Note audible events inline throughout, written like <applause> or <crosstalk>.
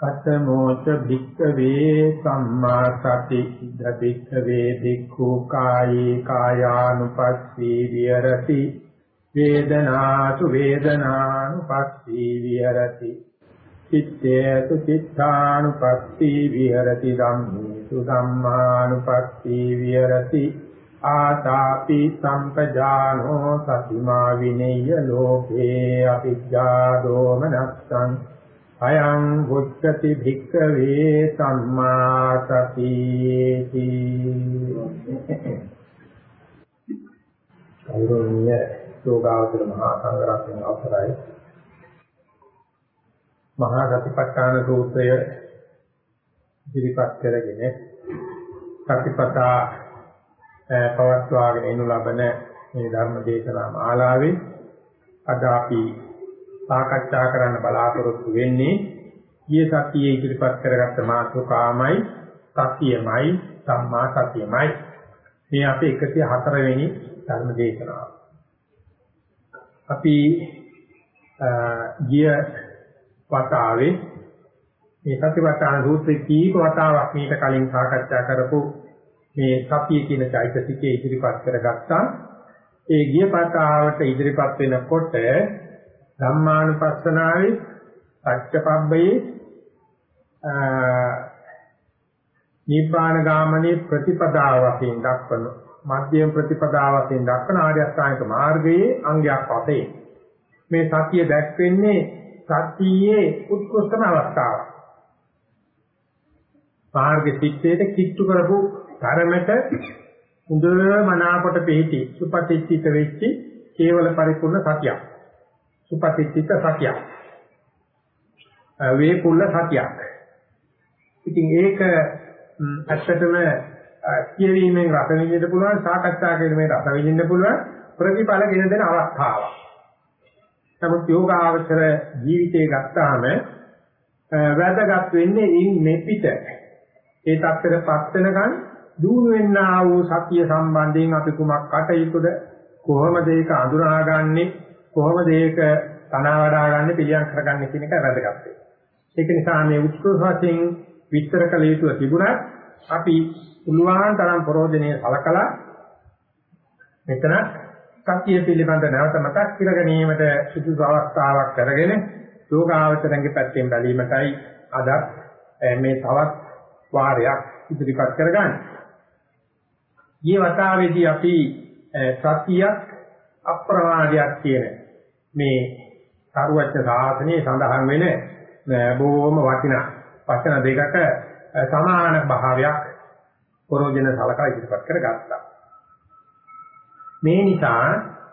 කතමෝච භික්ඛවේ සම්මා සති ඉද භික්ඛවේ භික්ඛු කායේ කායානුපස්සී විහෙරති. වේදනාසු වේදනානුපස්සී විහෙරති. චිත්තේසු චිත්තානුපස්සී විහෙරති. ධම්මේසු ධම්මානුපස්සී විහෙරති. ආතාපි සම්පජානෝ සතිමා විනේය ලෝකේ අවිජ්ජා දෝමනස්සං අයං බුද්ධති භික්ඛවේ සම්මා සතිති කෞරවණීය යෝගාවතර මහා සංඝරත්නයේ අවසරයි. මහා සතිපට්ඨාන සූත්‍රය ඉදිරිපත් කරගෙන සතිපතා පවත්වාගෙන එනු ලබන මේ ධර්ම දේශනා මාලාවේ අද අපි සාකච්ඡා කරන්න බලාපොරොත්තු වෙන්නේ ඊයේ සතියේ ඉදිරිපත් කරගත්ත මාතෘකාමයි සතියමයි සම්මා සතියමයි මේ අපේ 104 වෙනි ධර්ම දේශනාව. අපි ගිය වතාවේ මේ සතිපට්ඨාන සූත්‍රයේ කීප වතාවක් මීට කලින් සාකච්ඡා කරපු මේ සතිය කියන චෛතසිකයේ ඉදිරිපත් කරගත්තා. ඒ ගිය වතාවට ඉදිරිපත් වෙනකොට ධම්මානුපස්සනාවේ පච්චපබ්බයේ නිබ්බාන ගාමනේ ප්‍රතිපදාව වශයෙන් දක්වන මධ්‍යම ප්‍රතිපදාව වශයෙන් දක්වන ආර්ය අෂ්ටාංගික මාර්ගයේ අංගයක් වශයෙන් මේ සතිය දැක්වෙන්නේ සතියේ උත්කෘෂ්ඨම අවස්ථාව. මාර්ග සිත්තේට කිට්ටු කරපු ධර්මයට හොඳ මනාකොට පිහිටි සුපතිච්චිත වෙච්චි කේවල පරිපූර්ණ සතියක්. සුපතිච්චිත සතියක්. වේකුල්ල සතියක්. ඉතින් ඒක ඇත්තටම කියවීමෙන් රස විඳින්න පුළුවන් සාකච්ඡා කිරීමෙන් රස විඳින්න පුළුවන් ප්‍රතිඵල ගෙන දෙන අවස්ථාවක්. නමුත් යෝගාවචර ජීවිතේ ගත්තාම වැදගත් වෙන්නේ ඉන් මෙපිට ඒ தත්තරපත් වෙනකන් දුරු වෙන්නා වූ සතිය සම්බන්ධයෙන් අපි කුමක් කටයුතුද කොහොමද ඒක අඳුනාගන්නේ කොහොමද ඒක තනවා වඩා ගන්න පිළියම් කරගන්න කියන එක වැදගත් වෙනවා. ඒක නිසා මේ උත්කෘෂ වශයෙන් විස්තර කළ යුතු තිබුණත් අපි පුළුවන් තරම් ප්‍රෝධනයේ සලකලා මෙතන සත්‍ය පිළිබඳ නැවත මතක් කර ගැනීමට සුදුසු අවස්ථාවක් කරගෙන යෝගාවචරංගේ පැත්තෙන් බැලීමටයි අද මේ තවත් වාරයක් ඉදිරිපත් කරගන්නේ. ඊ වතාවේදී අපි සතියක් අප්‍රමාදයක් කියන මේ සාරවත්්‍ය සාසනයේ සඳහන් වෙන බොහොම වටිනා වචන දෙකක සමාන භාවයක් පරෝජන සලකා ඉදිරිපත් කරගත්තා. මේ නිසා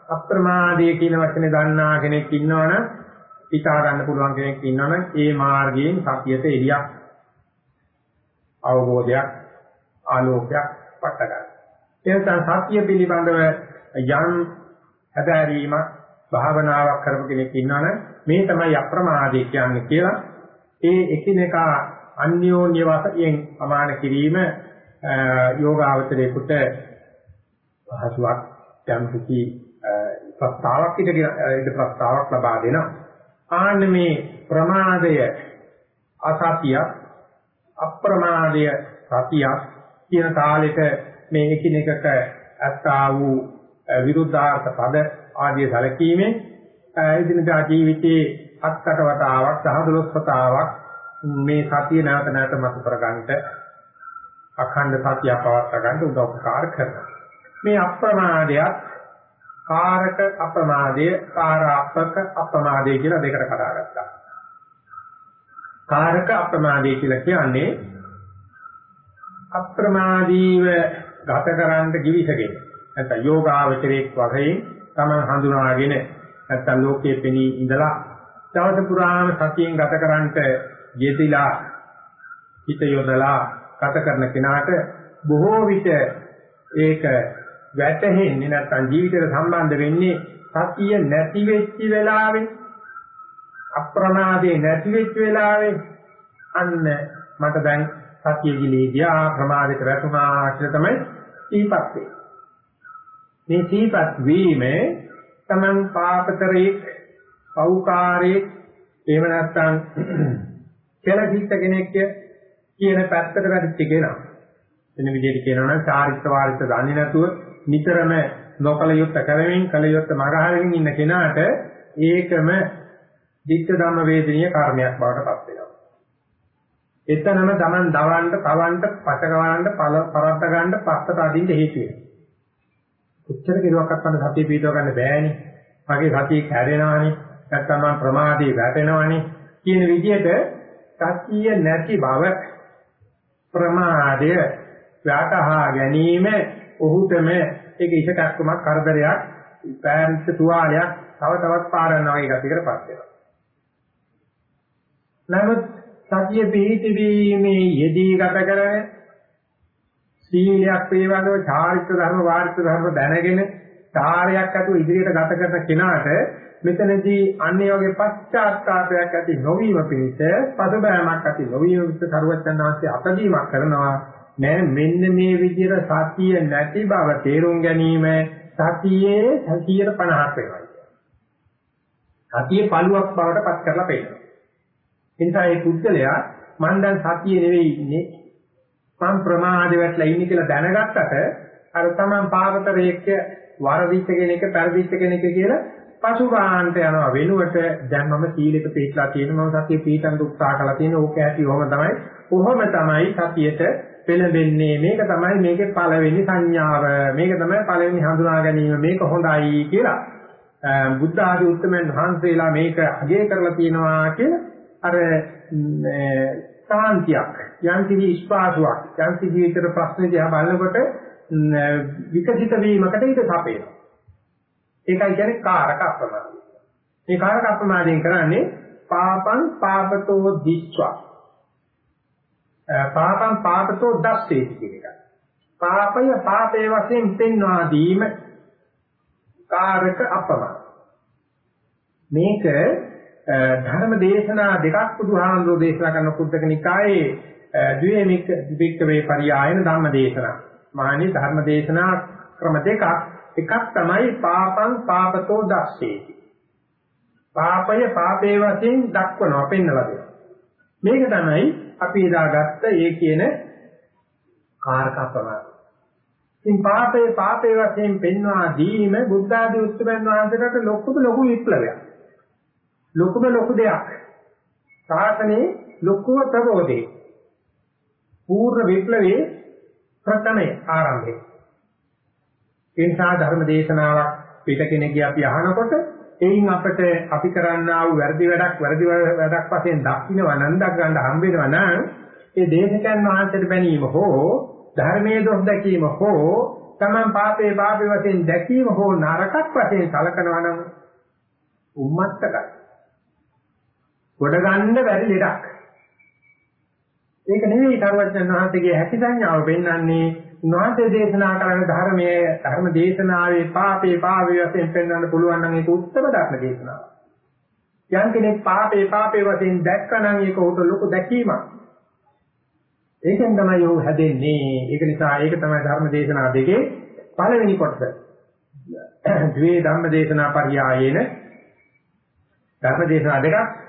අප්‍රමාදයේ කියන වචනේ දන්නා කෙනෙක් ඉන්නවනම් හිතා ගන්න පුළුවන් කෙනෙක් ඉන්නවනම් ඒ මාර්ගයෙන් සතියට එළියක් අවබෝධයක් ආලෝකයක් පට ගන්න. එතන සතිය පිළිබඳව යම් හැදෑරීමක් භාවනාවක් කරපු කෙනෙක් ඉන්නවනම් මේ තමයි අප්‍රමාදය කියන්නේ කියලා ඒ එකිනෙකා අන්‍යෝන්‍ය වශයෙන් අමාන කිරීම යෝගාවචරයේකට පහසුවක් යම් කිසි ප්‍රස්තාවක් ඉදිරියට ප්‍රස්තාවක් ලබා දෙනවා. ආන්න මේ ප්‍රමාදය අසතිය අප්‍රමාදය සතිය කියන තාලෙට මේ එකිනෙකට අත්තා වූ විරුද්ධාර්ථ පද ආදී සැලකීමෙන් එදිනදා ජීවිතයේ අත්කට වතාවක් සහදොස් වතාවක් මේ සතිය නැවත නැවත මතු කරගන්නට අඛණ්ඩ සතිය පවත්වා ගන්න උදව්පකාර කරනවා. මේ අප්‍රමාදයක් කාරක අප්‍රමාදය, කාරාපක අප්‍රමාදය කියලා දෙකට කඩාගත්තා. කාරක අප්‍රමාදය කියලා කියන්නේ අප්‍රමාදීව ගත කරන්න කිවිසගෙන නැත්නම් යෝගාවචරයේ වශයෙන් තමන් හඳුනාගෙන නැත්තම් ලෝකයේ පෙනී ඉඳලා දවස පුරාම සතියෙන් ගත කරන්නට යෙදিলা හිත යොදලා ගත කරන කෙනාට බොහෝ විට ඒක වැටෙන්නේ නැත්නම් ජීවිතයට සම්බන්ධ වෙන්නේ සතිය නැති වෙච්ච වෙලාවේ අප්‍රමාදේ නැති වෙච්ච වෙලාවේ අන්න මට දැන් සතිය ගිලීදියා ප්‍රමාදයට වැටුණා කියලා තමයි සීපත් වෙන්නේ. මේ සීපත් වීමේ තමන් පාපතරේ පෞකාරේ එහෙම නැත්නම් <clears throat> කෙලකිට කෙනෙක් කියන පැත්තට වැඩිච්ච කෙනා. වෙන විදිහට කියනවා නම් චාරිත්‍ර වාරිත්‍ර දන්නේ නැතුව නිතරම නොකල යුත්ත කරමින් කල යුත්ත මගහරින් ඉන්න කෙනාට ඒකම ධිට්ඨ ධම්ම වේදනීය කර්මයක් බවට පත් වෙනවා. එතනම Taman දවන්න, තවන්න, පචකවන්න, පරද්ද ගන්න, පස්සට අදින්න හේතු වෙනවා. කොච්චර කෙරුවක්වත් මට සතිය පිටව ගන්න බෑනේ. මගේ සතිය කැඩෙනවානේ. නැත්තම් මම ප්‍රමාදේ වැටෙනවානේ. කියන විදිහට සතිය නැති බව ප්‍රමාදය වටහා ගැනීම ඔහුටම ඒක ඉෂකක්කමක් කරදරයක් පෑන්ත තුවාලයක් තව තවත් පාරනවා වගේ ගතියකටපත් වෙනවා. නමුත් සතිය පිහිටි වීමේ යෙදී ගත කරන සීලයක් පිළිබඳව චාරිත්‍ර ධර්ම වාරිත්‍ර ධර්ම දැනගෙන කාර්යයක් අතු ඉදිරියට ගත කරන කෙනාට මෙතනදී අන්නේ වගේ පශ්චාත්තාපයක් ඇති නොවීම පිණිස පසුබෑමක් ඇති නොවීම පිණිස සරුවචනාංශයේ අතදීමක් කරනවා. නෑ මෙන්න මේ විදිහට සතිය නැති බව තේරුම් ගැනීම සතියේ 150ක් වෙනවා. සතිය පළුවක් බවට පත් කරලා පෙන්නනවා. එනිසා මේ පුද්ගලයා මම දැන් සතිය නෙවෙයි ඉන්නේ. මම ප්‍රමාදේ වැටලා ඉන්නේ කියලා දැනගත්තට අර තමන් පාපතරයේක වරදිච්ච කෙනෙක් පෙරදිච්ච කෙනෙක් කියලා පසුබාහන්ට යනවා. වෙනුවට දැන් මම සීලෙක පිළිපලා තියෙන මම සතිය පිළිතන් උත්සාහ කරලා තියෙන ඕක ඇති ඔහම තමයි. කොහොම තමයි සතියට පෙළඹෙන්නේ. මේක තමයි මේකේ පළවෙනි සංඥාව. මේක තමයි පළවෙනි හඳුනා ගැනීම. මේක හොඳයි කියලා. බුද්ධ ආදී උත්තරමයන් වහන්සේලා මේක අගය කරලා තියෙනවා කියලා අර සාන්තියක් යම් කිසි ස්පාසුවක් යම් කිසි විතර ප්‍රශ්න දිහා බලනකොට විකසිත වීමකට ඊට සපේනවා. ඒකයි කියන්නේ කාරක අප්‍රමාදය. මේ කාරක අප්‍රමාදයෙන් කරන්නේ පාපං පාපතෝ දිස්වා. පාපං පාපතෝ දස්සේති කියන එක. පාපය පාපේ වශයෙන් පෙන්වා දීම කාරක අප්‍රමාද. මේක ධර්ම දේශනා දෙකක් බුදුහාමුදුරෝ දේශනා කරන කුද්දක නිකායේ ද්වේමික වික්කවේ පරියායන ධම්ම දේශනා. මානි ධර්ම දේශනා ක්‍රම දෙකක්. එකක් තමයි පාපං පාපතෝ දස්සේති. පාපය පාපේ වශයෙන් දක්වනවා පෙන්වලා දෙනවා. මේක තමයි අපි එදාගත්ත ඒ කියන කාරක ප්‍රමාණ. ඉතින් පාපේ පාපේ වශයෙන් පෙන්වා දීම බුද්ධ ආදී උත්තරයන් වහන්සේට ලොකුම ලොකු විප්ලවයක්. ලොකුම ලොකු දෙයක්. සාසනේ ලොකුම ප්‍රබෝධේ. පූර්ණ විප්ලවයේ ප්‍රථමයේ ආරම්භය. ඒ නිසා ධර්ම දේශනාවක් පිට කෙනෙක්ගේ අපි අහනකොට එයින් අපිට අපි කරන්නා වූ වැරදි වැඩක් වැරදි වැඩක් වශයෙන් දක්ිනවා නම් දක් ගන්න හම්බ වෙනවා නම් ඒ දේශකයන් වහන්සේට බැනීම හෝ ධර්මයේ දොස් දැකීම හෝ තමන් පාපේ පාපේ වශයෙන් දැකීම හෝ නරකක් වශයෙන් සලකනවා නම් උම්මත්තකයි. ගොඩ ගන්න බැරි ලෙඩක්. ඒක නෙවෙයි සර්වඥන් වහන්සේගේ හැකි සංඥාව පෙන්වන්නේ උන්වහන්සේ දේශනා කරන ධර්මයේ ධර්ම දේශනාවේ පාපේ පාපේ වශයෙන් පෙන්වන්න පුළුවන් නම් ඒක උත්තර ධර්ම දේශනාව. යම් කෙනෙක් පාපේ පාපේ වශයෙන් දැක්කනම් ඒක උට ලොකු දැකීමක්. ඒකෙන් තමයි ਉਹ හැදෙන්නේ. ඒක නිසා ඒක තමයි ධර්ම දේශනා දෙකේ පළවෙනි කොටස. ද්වේ ධම්ම දේශනා පරියායේන ධර්ම දේශනා දෙකක්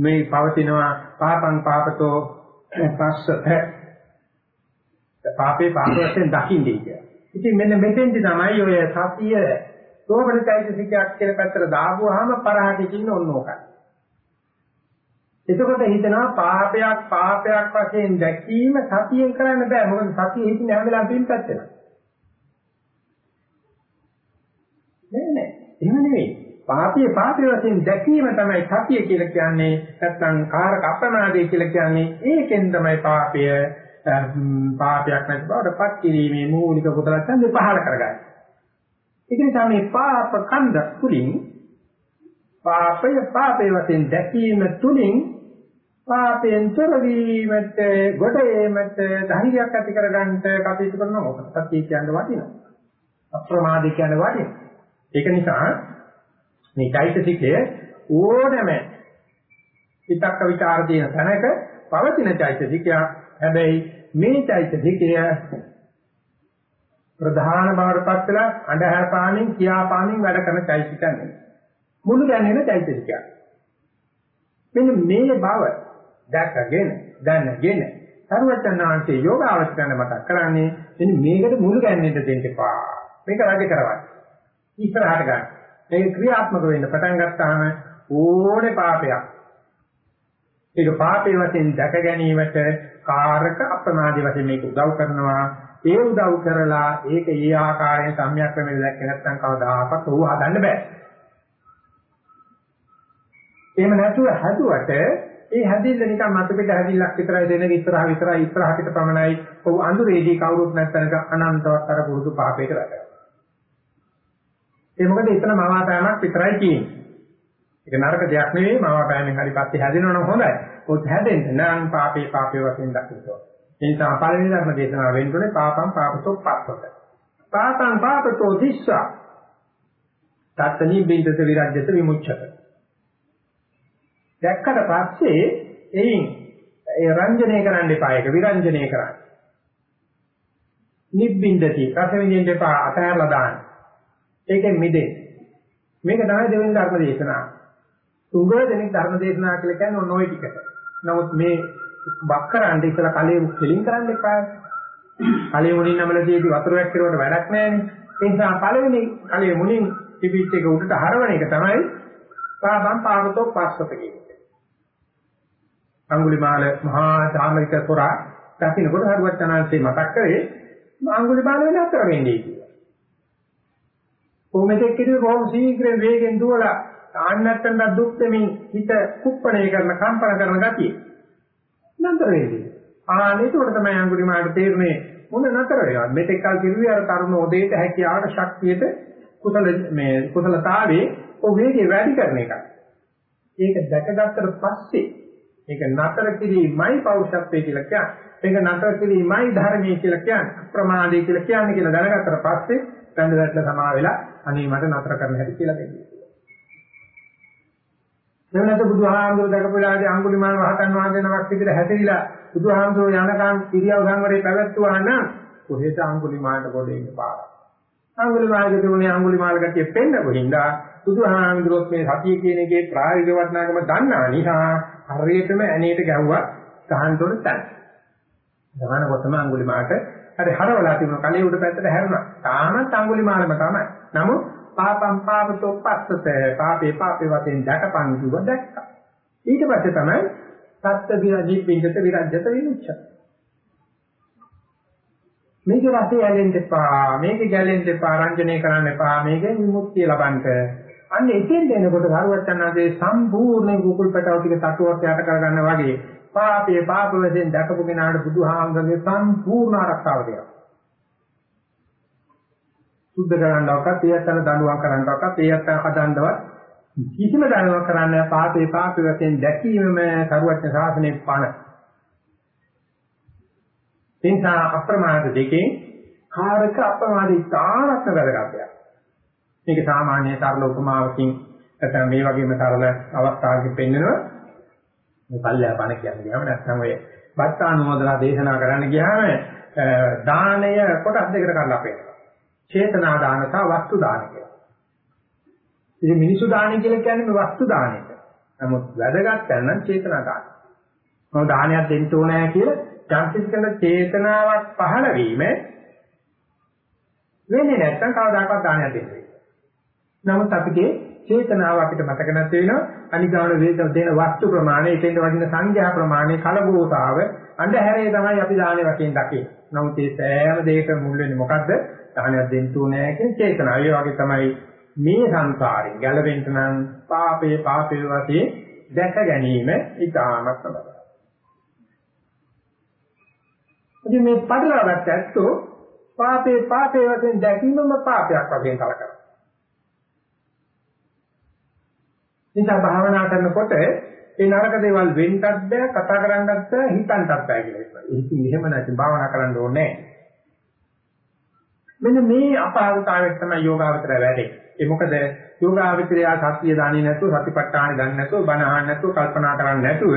මේ පවතිනවා පාපං පාපතෝ පස්සත පාපේ පාප වශයෙන් දකින්නේ කියලා. ඉතින් මෙන්න මෙතෙන්දි තමයි ඔය සතිය සෝමනිකයිසිකයක් කියලා පැත්තට දාපුවාම පරහට ඉන්න ඕන ඕකයි. එතකොට හිතනවා පාපයක් පාපයක් වශයෙන් දැකීම සතියෙන් කරන්න බෑ. මොකද සතිය හිතින් හැම වෙලාවෙම පින්පත් වෙනවා. නෑ නෑ. එහෙම නෙවෙයි. පාපිය පාපේ වශයෙන් දැකීම තමයි සතිය කියලා කියන්නේ නැත්නම් කාරක අප්‍රමාදය කියලා කියන්නේ ඒකෙන් තමයි පාපය පාපයක් නැති බවට පත් කිරීමේ මූලික කුසල ඡන්දය පහල කරගන්නේ. ඒක නිසා මේ පාප කන්ද තුලින් පාපය පාපේ වශයෙන් දැකීම තුලින් පාපෙන් තොර වීමට ගොඩ ඒමට ධෛර්යයක් ඇති කරගන්නට කටයුතු කරනවා මොකද සතිය කියන්නේ වටිනවා. අප්‍රමාදී කියන වගේ. ඒක නිසා මේ චෛතසිකය ඕනෑම විතක්ක ਵਿਚාර තියෙන තැනක පවතින චෛතසිකයක්. හැබැයි මේ චෛතසිකය ප්‍රධාන බවටපත් වෙලා අඳුර පානින් කියා පානින් වැඩ කරන චෛතසිකයක් නෙවෙයි. මුළු දැනෙන චෛතසිකයක්. මෙන්න මේ බව දැකගෙන දැනගෙන සර්වචනාංශයේ යෝගාවචරණ මතක් කරන්නේ මෙන්න මේකට මුළු ගැන්නෙන්න දෙන්න එපා. මේක රජ කරවන්න. ඉස්සරහට ගන්න. මේක ක්‍රියාත්මක වෙන්න පටන් ගත්තාම ඕනේ පාපයක්. ඒක පාපේ වශයෙන් දැක ගැනීමට කාරක අප්‍රමාදී වශයෙන් මේක උදව් කරනවා. ඒ උදව් කරලා ඒක ඒ ආකාරයෙන් සම්‍යක් ක්‍රමෙන් දැක්ක නැත්නම් කවදාකවත් ඕව හදන්න බෑ. එහෙම නැතුව හැදුවට ඒ හැදිල්ල නිකන් මත පිට හැදිල්ලක් විතරයි දෙන ඉස්සරහ විතරයි ඉස්සරහ පිට පමණයි. ඔව් අඳුරේදී කවුරුත් නැත්නම් අනන්තවත් අර පුරුදු පාපයකට වැටෙනවා. ඒ මොකද එතන මවාපෑමක් විතරයි තියෙන්නේ. ඒක නරක දෙයක් නෙවෙයි මවාපෑමෙන් හරි පස්සේ හැදෙනවනම් හොඳයි. ඔත් හැදෙන්න නම් පාපේ පාපේ වශයෙන් දකින්න ඕනේ. ඒ නිසා පළවෙනි ධර්ම දේශනාව වෙන්නේ පාපං පාපතෝ පස්සත. පාපං පාපතෝ දිස්සා. තත්තනි බින්දත විරජ්‍යත විමුච්ඡත. දැක්කට පස්සේ එයින් ඒ රංජනය කරන්න එපා ඒක විරංජනය කරන්න. නිබ්බින්දති රස විඳින්න එපා අතහැරලා දාන්න. ඒකෙන් මිදෙන්න. මේක තමයි දෙවෙනි ධර්ම දේශනාව. තුඟ දෙනෙක් ධර්ම දේශනා කියලා කියන්නේ ඔන්න ඔය ටිකට. නමුත් මේ බක්කරන්න ඉතලා කලයේ කෙලින් කරන්න එපා. කලයේ මුණින් නමලදීදී වතුරක් කෙරුවට වැඩක් නැහැනේ. ඒ නිසා පළවෙනි කලයේ මුණින් පිපිච්ච එක උඩට හරවන එක තමයි පාපම් පාවතෝ පස්සත කියන්නේ. අඟුලිමාල මහා ධාර්මික පුරා දකින්නකොට හරුවත් අනාන්සේ මතක් කරේ අඟුලිමාල වෙන අතර වෙන්නේ කියලා. කොහොමද කිව්වේ බොහොම ශීඝ්‍රයෙන් වේගෙන් දුවලා ආන්නත්තන දුක් දෙමින් හිත කුප්පණය කරන කම්පන කරන ගතිය. නතර වෙන්නේ. ආනෙට උඩ තමයි අඟුලිමාලට තේරුනේ මොන නතර වෙනවා. මෙතෙක් කල් කිව්වේ අර තරුණ ඔදේට හැකියාවට ශක්තියට කුසල මේ කුසලතාවේ ඔය වේගය වැඩි කරන එක. ඒක දැකගත්තට පස්සේ ඒක නතර කිරීමයි පෞරුෂත්වයේ කියලා කියන්නේ. මේක නතර කිරීමයි ධර්මයේ කියලා කියන්නේ. ප්‍රමාදයේ කියලා කියන්නේ කියලා දැනගත්තට පස්සේ වැඳ සමා වෙලා අනේ මට නතර කරන්න හැටි කියලා දෙන්නේ. එවනත බුදුහාමුදුරුවෝ දැකපුවාදී අඟුලිමාල මහතන් වහන්සේ නමක් විදිහට හැදෙවිලා බුදුහාමුදුරුවෝ යනකම් ඉරියව් සංවරේ පැවැත්වුවා නම් කොහෙද අඟුලිමාලට කොට ඉන්න පාර. අඟුලිමාලගේ දුන්නේ අඟුලිමාල ගැටිය පෙන්න කොහින්දා බුදුහාමුදුරුවෝ මේ සතිය කියන එකේ ප්‍රායෝගික වටිනාකම දන්නා නිසා හරියටම ඇනේට ගැහුවා ගහන්න ඕන තැන. ගහනකොටම අඟුලිමාලට හරි හරවලා තිබුණ කලේ උඩ පැත්තට හැරුණා. තාමත් අඟුලිමාලම තමයි. නමුත් පාපම් පාපතෝ පස්සත පාපේ පාපේ වශයෙන් දැකපන් කිව්ව දැක්කා. ඊට පස්සේ තමයි සත්‍ය විරජි පින්දත විරජ්‍යත විමුච්ඡ. මේක රසය ඇලෙන්න එපා මේක ගැලෙන්න එපා රංජනය කරන්න එපා මේකෙන් විමුක්තිය ලබන්න. අන්න එතෙන් දෙනකොට සරුවචනාදී සම්පූර්ණ කුකුල් පැටව ටික තටුවක් යට කරගන්න වගේ පාපයේ පාප වශයෙන් දැකපු කෙනාට බුදුහාමරගේ සම්පූර්ණ ආරක්ෂාව දෙනවා. සුද්ධ කරන්නවක්වත් ඒ අතන දඬුවම් කරන්නවක්වත් ඒ අතන හදන්නවත් කිසිම දඬුවම් කරන්න පාපේ පාපේ වශයෙන් දැකීමම කරුවච්ච ශාසනයේ පණ. තින්සා අප්‍රමාද දෙකෙන් කාරක අප්‍රමාදී තාරක වැඩගතයක්. මේක සාමාන්‍ය සරල උපමාවකින් නැත්නම් මේ වගේම සරල අවස්ථාවකින් පෙන්නනවා. මේ පල්ලෑ බණ කියන්නේ ගියාම නැත්නම් ඔය බත්තානුමෝදලා දේශනා කරන්න ගියාම දානය කොටස් දෙකකට කඩලා පෙන්නනවා. චේතනා දාන සහ වස්තු දාන කියලා. ඉතින් මිනිසු දාන කියලා කියන්නේ මේ වස්තු දානෙට. නමුත් වැදගත් කරන චේතනා දාන. මම දානයක් දෙන්න ඕනෑ කියලා චන්තිස්කන චේතනාවක් පහළ වීම වෙන්නේ නැත්නම් කවදාකවත් දානයක් දෙන්නේ. නමුත් අපිට චේතනාව අපිට මතක නැති වෙනවා අනිගාන වේද දෙන වස්තු ප්‍රමාණය එතෙන්ට වදින සංඛ්‍යා ප්‍රමාණය කලබෝතාව අන්ධහැරේ තමයි අපි දානේ වශයෙන් දකින්නේ. නමුත් මේ සෑම දෙයකම මුල් වෙන්නේ මොකද්ද? දානයක් දෙන්න ඕනේ කියන චේතනාව. ඒ වගේ තමයි මේ සංසාරයෙන් ගැලවෙන්න නම් පාපේ පාපේ වශයෙන් දැක ගැනීම ඉතාමත් තමයි. ඉතින් මේ පටලවාගත්ත ඇත්තෝ පාපේ පාපේ වශයෙන් දැකීමම පාපයක් වශයෙන් කලකනවා. නිසා භාවනා කරනකොට ඒ නරක දේවල් වෙන්නත් බෑ කතා කරන්නත් බෑ හිතන්නත් බෑ කියලා ඉතින් එහෙම නැති භාවනා කරන්න ඕනේ මෙන්න මේ අපාරතාවයට තමයි යෝගාවචරය වැඩේ. ඒ මොකද යෝගාවචරය සත්‍ය දන්නේ නැතුව සතිපට්ඨාන දන්නේ නැතුව බණ අහන්නේ නැතුව කල්පනා කරන්නේ නැතුව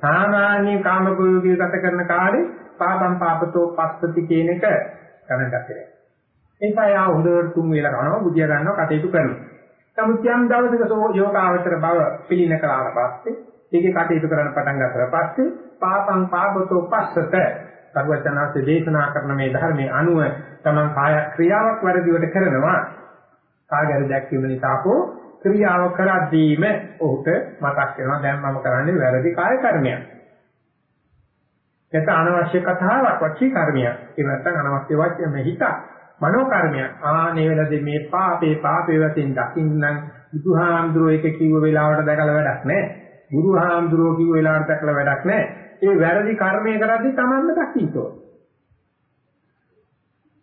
සාමාන්‍ය කාමභෝගී ගත කරන කාලේ පාපම් පාපතෝ පස්සති කියන එක ගණන් ගන්නට. ඒකයි ආ හොඳට තුන් වේල කරනවා බුදියා ගන්නවා කටයුතු කරනවා. නමුත් යම් දවසක යෝගාවචර බව පිළින කළාට පස්සේ ඒකේ කටයුතු කරන්න පටන් ගන්නතර පස්සේ පාපං පාපතෝ පස්සත සර්වචනාසේ දේශනා කරන මේ ධර්මයේ අනුව තමන් කාය ක්‍රියාවක් වැඩිවට කරනවා කාගරි දැක්වීම නිසා හෝ ක්‍රියාව කරද්දීම ඔහුට මතක් වෙනවා දැන් මම කරන්නේ වැරදි කාය කර්මයක්. ඒක අනවශ්‍ය කතාවක් වචී කර්මයක්. ඒ නැත්නම් අනවශ්‍ය වචන හිත මනෝ කර්මයක්. ආනේ වෙලදී මේ පාපේ පාපේ වශයෙන් දකින්නම් බුදුහාමුදුරුවෝ ඒක කිව්ව වෙලාවට දැකලා වැඩක් නැහැ. ගුරුහාමුදුරුවෝ කිව්ව වෙලාවට දැකලා වැඩක් නැහැ. ඒ වැරදි කර්මය කරද්දී Tamanne දකින්න ඕනේ.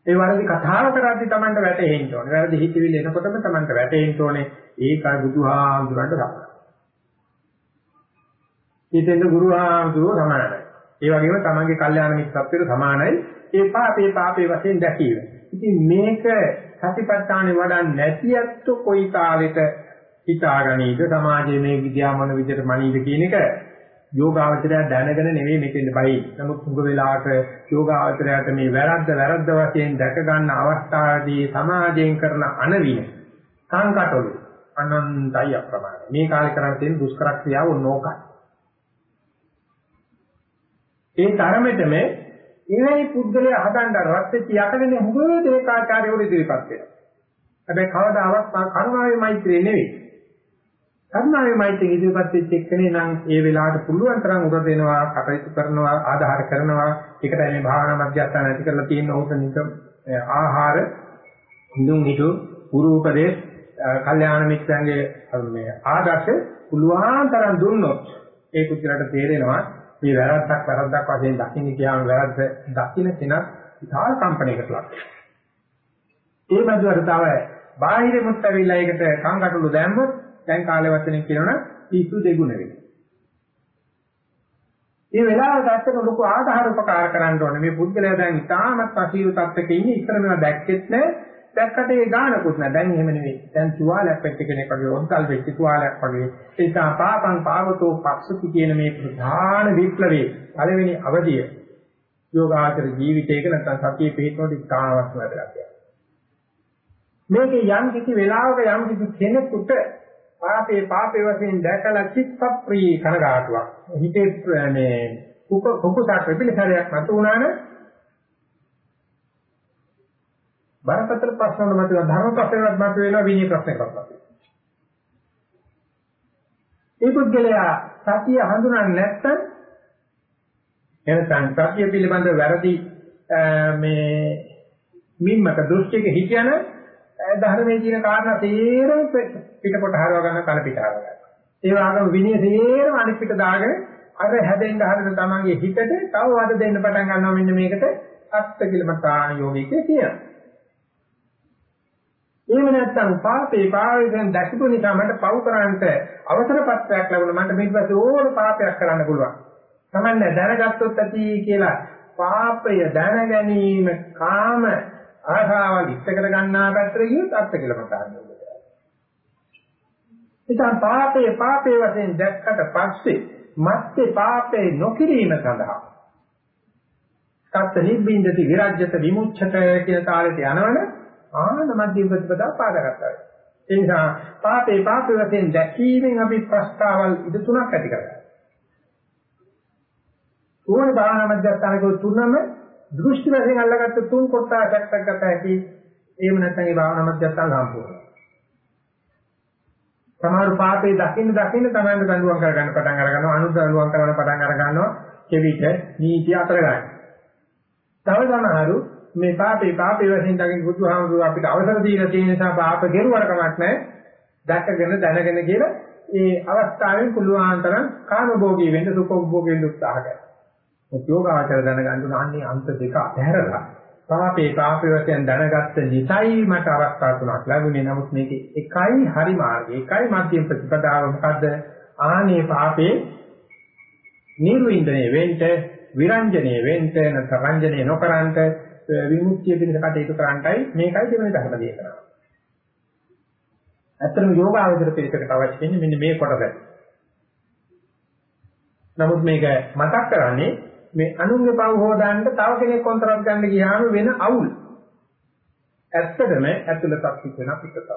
ඒ වැරදි කතාව කරද්දී Tamanට වැටහෙන්න ඕනේ. වැරදි හිතවිලි එනකොටම Tamanට වැටහෙන්න ඕනේ. ඒකයි බුදුහාමුදුරන්ට සමානයි. ඊටෙන්ද ගුරුහාමුදුරුවෝ සමානයි. ඒ වගේම තමන්ගේ කල්යාණ මිත්‍රත්වයට සමානයි. ඒ පාපේ පාපේ වශයෙන් දැකීම. ඉතින් මේක සතිපට්ඨානෙ වඩා නැති ඇත්ත කොයි කාලෙට හිතාගනීද සමාජයේ මේ විද්‍යා මොන විදිහට මනීද කියන එක යෝගාවචරය දැනගෙන නෙවෙයි මෙතෙන් බයි. නමුත් උඟ වෙලාවට යෝගාවචරයට මේ වැරද්ද වැරද්ද වශයෙන් දැක ගන්න අවස්ථාවේදී සමාජයෙන් කරන අනවින සංකටවල අනන්තයි අප්‍රමාණ. මේ කාලේ කරන් තියෙන දුෂ්කර ක්‍රියාව නෝකයි. ඒ තරමෙතම එවැනි පුද්ගලයා හදන්න රත්ත්‍ය යකඩනේ හුඟ දේකාචාර්යවරු ඉදිරිපත් වෙනවා. හැබැයි කවදාවත් කරුණාවේ මෛත්‍රිය නෙවෙයි. කරුණාවේ මෛත්‍රිය ඉදිරිපත් වෙච්ච එක්කනේ නම් ඒ වෙලාවට පුළුවන් තරම් උර දෙනවා, කටයුතු කරනවා, ආධාර කරනවා. ඒකට මේ භාවනා මධ්‍යස්ථාන ඇති කරලා තියෙන උත නිකම් ආහාර, ඉඳුන් හිටු, පුරු උපදේශ, කල්යාණ මිත්‍රයන්ගේ මේ ආදර්ශ පුළුවන් තරම් දුන්නොත් ඒ කුචලට තේරෙනවා මේ වැරද්දක් වැරද්දක් වශයෙන් දකින්න කියම වැරද්ද දකින්න කෙනා විශාල කම්පණයකට ලක් වෙනවා. ඒ මැදුවට තව බාහිරමුත් ඇවිල්ලා ඒකට කංකටොළු දැම්මොත් දැන් කාලේ වචනෙන් කියනවනම් පිස්සු දෙගුණ වෙනවා. මේ වෙලාවට ඇත්තට ලොකු ආධාර උපකාර කරන්න ඕනේ. මේ පුද්ගලයා දැන් ඉතාමත් අසීරු තත්ත්වක ඉන්නේ. ඉස්සර මේවා දැක්කෙත් නැහැ. දැක්කට ඒ ගානකුත් නැහැ. දැන් එහෙම නෙවෙයි. දැන් තුවාලයක් වෙච්ච කෙනෙක් වගේ ඔන්කල් වෙච්ච තුවාලයක් වගේ. ඒ නිසා පාපං පාවතෝ පක්ෂති කියන මේ ප්‍රධාන විප්ලවයේ පළවෙනි අවධිය යෝගාචර ජීවිතයක නැත්නම් සතියේ පිටවට ඉතාමත් වැදගත්. මේකේ යම් කිසි වෙලාවක යම් කිසි කෙනෙකුට පාපේ පාපේ වශයෙන් දැකලා චිත්තප්‍රිය කනගාටුවක්. හිතේ මේ කුක කුකුසක් පිළිසරයක් නැතු වුණාන බරපතල ප්‍රශ්න මත ධර්ම ප්‍රශ්නයක් මත වෙනවා විනය ප්‍රශ්නයක් මත ඒ පුද්ගලයා සතිය හඳුනන්නේ නැත්නම් එනසන් සතිය පිළිබඳ වැරදි මේ මින්මක දෘෂ්ටියක හිතන ධර්මයේ තියෙන කාරණා තේරෙම පිටපොට හරව ගන්න කන පිට හරව ගන්න. ඒ වගේම විනය තේරෙම අනිත් පිට දාගෙන අර හැදෙන්න හරින තමන්ගේ හිතට තව වද දෙන්න පටන් ගන්නවා මෙන්න මේකට අත්ති කිලමතාන යෝගිකේ කියනවා. එහෙම නැත්නම් පාපේ පාවෙන් දැකපු නිසා මට පව් කරන්නට අවසර පත්‍රයක් ලැබුණා මට මේක පස්සේ ඕන පාපයක් කරන්න පුළුවන්. තමන්න දැනගත්තොත් ඇති කියලා පාපය දැන ගැනීම කාම ආශාවල් ඉස්තකර ගන්නා පැත්තට ගියොත් අර්ථ කියලා මතාන්නේ. ඉතින් පාපේ පාපේ වශයෙන් දැක්කට පස්සේ මත්තේ පාපේ නොකිරීම සඳහා සත්‍ය නිබ්බින්දති විරජ්‍යත විමුච්ඡත කියන තාලෙට යනවනේ ආන මධ්‍යම ප්‍රතිපදා පාදගතයි. ඒ නිසා පාපේ පාපේ වශයෙන් දැකීමෙන් අපි ප්‍රස්තාවල් ඉද තුනක් ඇති කරගන්නවා. ඕනේ භාවනා මධ්‍යස්ථානක තුනම දෘෂ්ටි වශයෙන් අල්ලගත්ත තුන් කොටසක් ගත හැකි එහෙම නැත්නම් ඒ භාවනා මධ්‍යස්ථාන සම්පූර්ණ. සමහර පාපේ දකින්න දකින්න තමයි දඬුවම් කරගන්න පටන් අර ගන්නවා අනුදඬුවම් කරන පටන් අර ගන්නවා කෙවිත නීති අතර ගන්න. තව සමහරු මේ පාපේ පාපේ වශයෙන් දකින්න බුදුහාමුදුරුවෝ අපිට අවසර දීලා තියෙන නිසා පාප ගෙරුවට කමක් නැහැ. දැකගෙන දැනගෙන කියලා ඒ අවස්ථාවෙන් පුළුවන් තරම් කාමභෝගී වෙන්න සුඛභෝගී වෙන්න උත්සාහ කරනවා. යෝගාචර දැනගන්න උන අන්නේ අන්ත දෙක අතහැරලා පාපේ පාපේ වශයෙන් දැනගත්ත නිසයි මට අවස්ථා තුනක් ලැබුණේ නමුත් මේකේ එකයි හරි මාර්ගය එකයි මධ්‍යම ප්‍රතිපදාව මොකද්ද ආනේ පාපේ නිර්වින්දනයේ වෙන්න විරංජනයේ වෙන්න නැත්නම් රංජනයේ නොකරන්ට විමුක්තිය පිණිස කටයුතු කරන්නයි මේකයි දෙවෙනි ධර්ම දේශනාව. ඇත්තටම යෝගාවචර පිළිසකට අවශ්‍ය වෙන්නේ මෙන්න මේ කොටස. නමුත් මේක මතක් කරන්නේ මේ අනුන්ගේ පව හොදාන්න තව කෙනෙක් කොන්ත්‍රාත් ගන්න ගියාම වෙන අවුල්. ඇත්තටම ඇතුළතක් හිත වෙන පිටතක්.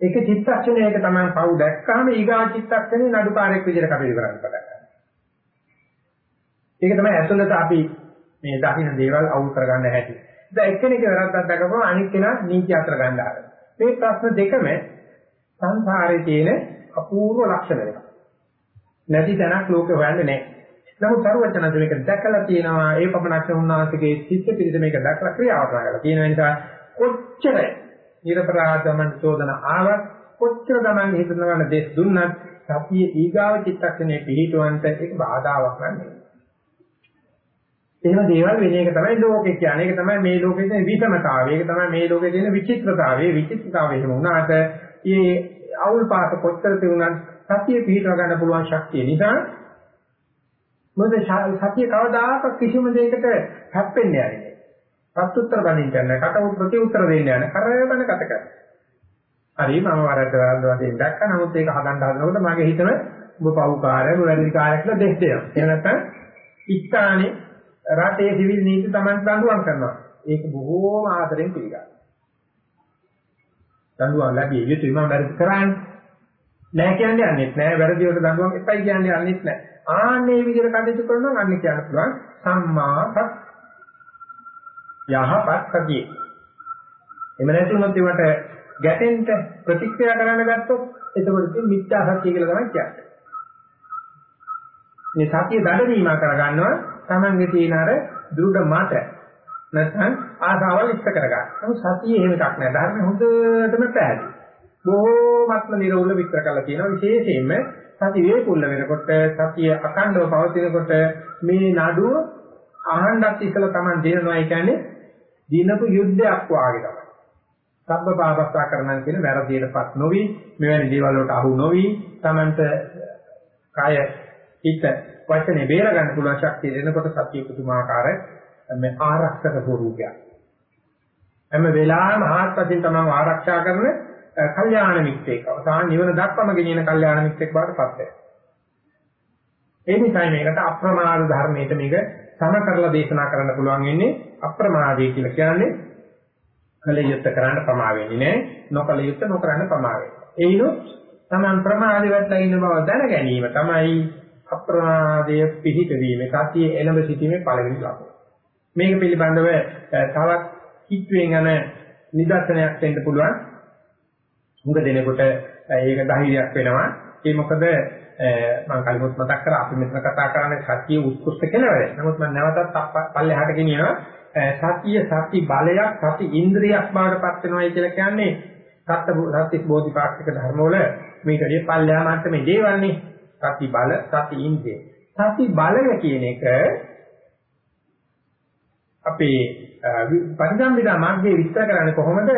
ඒක චිත්තක්ෂණයක තමයි පව දැක්කම ඊගා චිත්තක්ෂණේ නඩුකාරයක් විදිහට කටයුතු කරන්න පටන් ගන්නවා. ඒක තමයි ඇතුළත අපි මේ දකින්න දේවල් අවුල් කරගන්න හැටි. දැන් එක්කෙනෙක් වැරද්දක් දැකපුවම අනිත් කෙනා නීති අතර ගන්න ආරම්භ. මේ ප්‍රශ්න දෙකම සංසාරයේ තියෙන අපූර්ව ලක්ෂණ දෙකක්. නැති තැනක් ලෝකේ හොයන්නේ නැහැ. නමුත් සරුවචනන්ද මේක දැකලා තියෙනවා ඒ පමණක් උන්වහන්සේගේ චිත්ත පිළිද මේක දැකලා ක්‍රියාවට කරලා තියෙන නිසා කොච්චර නිර්පරාධමන් චෝදන ආවත් කොච්චර තමන් හිතන ගන්න දෙස් දුන්නත් සතිය ඊගාව චිත්තක්ෂණේ පිළිටවන්ට ඒක බාධාවක් නෙවෙයි. එහෙම දේවල් වෙන එක තමයි ලෝකේ කියන්නේ. ඒක තමයි මේ ලෝකේ තියෙන විෂමතාවය. ඒක තමයි මේ ලෝකේ තියෙන විචිත්‍රතාවය. විචිත්‍රතාවය එහෙම වුණාට මේ අවුල් පාස කොච්චර තියුණත් සතිය පිළිටව ගන්න පුළුවන් ශක්තිය නිසා මොකද සතිය කවදාකවත් කිසිම දෙයකට හැප්පෙන්නේ නැහැ. ප්‍රත්‍යුත්තර බඳින්න යන කට ප්‍රතිඋත්තර දෙන්න යන කරවන කත කර. හරි මම වරද්ද වරද්ද වශයෙන් දැක්කා. නමුත් ඒක හදන්න හදනකොට මගේ හිතම ඔබ පව්කාරය ඔබ වැරදි කාර්යයක් කියලා දෙස් දෙනවා. එහෙම නැත්නම් ඉස්ථානේ රටේ සිවිල් නීති Taman දඬුවම් කරනවා. ඒක බොහෝම ආදරෙන් පිළිගන්නවා. දඬුවම් ලැබිය යුතුයි මම වැරදි කරන්නේ. නෑ කියන්නේ යන්නේත් නෑ වැරදි වලට දඬුවම් එපයි කියන්නේ යන්නේත් නෑ. ආන්නේ විදිහට කටයුතු කරනවා අන්න කියන්න පුළුවන් සම්මා සත් යහපත් සතිය. එමෙ නැති වුණොත් ඒවට ගැටෙන්න ප්‍රතික්‍රියා කරන්න ගත්තොත් එතකොට ඉතින් මිත්‍යා සත්‍ය කියලා තමයි කියන්නේ. මේ සතිය දඩවීම කරගන්නවා Tamange තියෙන අර දෘಢ මත නැත්නම් ආසාවල් ඉෂ්ට කරගන්න. නමුත් සතිය එහෙම එකක් නෑ. ධර්ම හොඳටම පැහැදිලි. බොහෝමත්ම නිරවුල විස්තර කරලා තියෙනවා. විශේෂයෙන්ම සති වේකුල්ල වෙනකොට සතිය අකණ්ඩව පවතිනකොට මේ නඩුව අහන්නත් ඉස්සලා Taman දෙනවා. ඒ කියන්නේ දිනපු යුද්ධයක් වාගේ තමයි. සබ්බ පාපස්සා කරනන් කියන වැරදියටපත් නොවි මෙවැනි දේවල් වලට අහු නොවි Tamanට කය හිත වචනේ බේර ගන්න පුළුවන් ශක්තිය දෙනකොට සත්‍ය පුදුමාකාර මේ ආරක්ෂක ස්වරූපයක්. හැම වෙලාවෙම ආත්මයෙන් තමයි ආරක්ෂා කරන කල්යාණ මිත්‍රෙක්. අවසාන නිවන දක්වම ගෙනියන කල්යාණ මිත්‍රෙක් බවට පත් වෙනවා. ඒ නිසා මේකට අප්‍රමාද ධර්මයට මේක සම කරලා දේශනා කරන්න පුළුවන් වෙන්නේ අප්‍රමාදය කියලා කියන්නේ කල යුත්ත කරන්න ප්‍රමා වෙන්නේ නැහැ. නොකල යුත්ත නොකරන්න ප්‍රමා වෙන්නේ. ඒනොත් Taman ප්‍රමාදේ වැටලා ඉන්න බව දැන ගැනීම තමයි අප්‍රමාදය පිහිටවීම සතිය එළඹ සිටීමේ පළවෙනි ලක්ෂණය. මේක පිළිබඳව තවත් කිට්ටුවෙන් යන නිදර්ශනයක් දෙන්න පුළුවන්. මුග දෙනකොට ඒක ධෛර්යයක් වෙනවා. ඒ මොකද මම කලිමුත් මතක් කරා අපි මෙතන කතා කරන්නේ සතිය උත්කෘෂ්ඨ කෙලවර. නමුත් මම නැවතත් පල්ලෙහාට ගෙනියනවා සතිය සති බලයක් සති ඉන්ද්‍රියක් බවට පත් වෙනවායි කියලා කියන්නේ සත්‍ය සත්‍ය බෝධිපාක්ෂික ධර්ම වල මේකදී පල්ලෙහා මට්ටමේ දේවල්නේ සති බල සති ඉන්ද්‍රිය. සති බලය කියන එක අපේ පරිසම්බිදා මාර්ගයේ විස්තර කරන්නේ කොහොමද?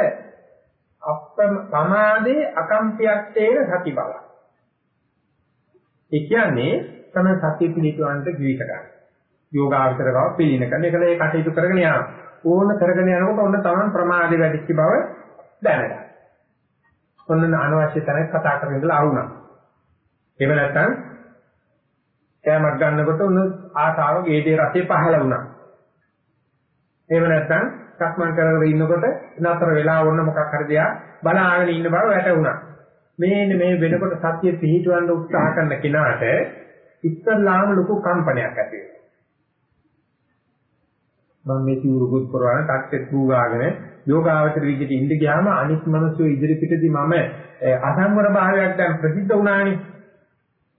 අප්‍රමාදේ අකම්පියක් තේන සති බල. ඒ කියන්නේ තමයි සතිය පිළිතුරන්ට ජීවිත ගන්න. යෝගාවචරකව පිළින කරන එකල ඒ කටයුතු කරගෙන යනවා. ඕන කරගෙන යනකොට ඔන්න තමන් ප්‍රමාදේ වැඩිච්ච බව දැනගන්න. ඔන්න අනවශ්‍ය තැනක කතා කරගෙන ඉඳලා ආවුණා. එහෙම නැත්නම් කෑමක් ගන්නකොට උණු ආසාව ගේදේ රසේ පහළ වුණා. එහෙම නැත්නම් සක්මන් කරගෙන ඉන්නකොට නතර වෙලා වොන්න මොකක් හරි දෙයක් බලාගෙන ඉන්න බව වැටුණා. මේන්න මේ වෙනකොට සත්‍ය පිහිටවන්න උත්සාහ කරන කෙනාට ඉස්සල්ලාම ලොකු කම්පනයක් ඇති වෙනවා. මම මේ සිවුරුකුත් කරවන ටක්ටෙත් බූගාගෙන යෝගාවචර විදිහට ඉඳ ගියාම අනිත් මිනිස්සු ඉදිරි පිටදී මම අසංවර භාවයක් දැන් ප්‍රසිද්ධ වුණානේ.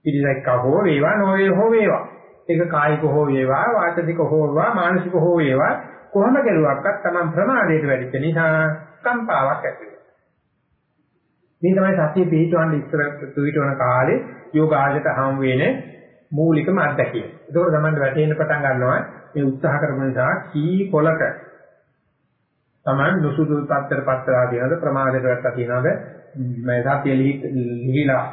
පිළිසක්ක හෝ වේවා නොවේ හෝ වේවා. ඒක කායික හෝ වේවා වාචික හෝ වේවා මානසික හෝ වේවා කොහොම කෙරුවක්වත් Taman ප්‍රමාදයට වැඩිච්ච නිසා කම්පාවක් ඇති වෙනවා. මේ තමයි සතිය පිටවන්න ඉස්සර පිටවන කාලේ යෝගාජයට හම් වෙන්නේ මූලිකම අත්දැකීම. ඒකෝර තමයි වැටෙන්න පටන් ගන්නවා මේ උත්සාහ කරන නිසා කී කොලක Taman නුසුදු තත්තර පත්‍රා කියනද ප්‍රමාදයට වැටලා කියනද මේ සතිය ලිහිලා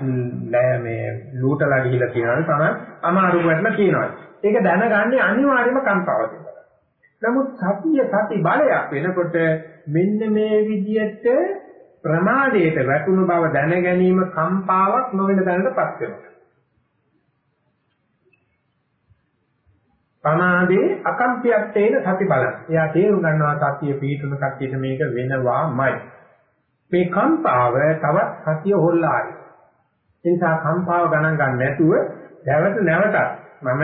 මේ ලූටලා ගිහිලා කියනවා තමයි අමාරු වෙట్లా කියනවා. ඒක දැනගන්නේ අනිවාර්යයෙන්ම කම්පාව දෙනවා. නමුත් සතිය සති බලයක් වෙනකොට මෙන්න මේ විදියට ප්‍රමාදයට වැටුණු බව දැන ගැනීම කම්පාවක් නොවන දැනටපත් වෙනවා. ප්‍රමාදේ අකම්පියක් තේන සති බලන. එයා තේරුම් ගන්නවා සතිය පිහිටුන කට්ටියට මේක වෙනවාමයි. මේ කම්පාව තවත් සතිය හොල්ලායි. ඒ නිසා කම්පාව ගණන් ගන්න නැතුව නැවත නැවතත් මම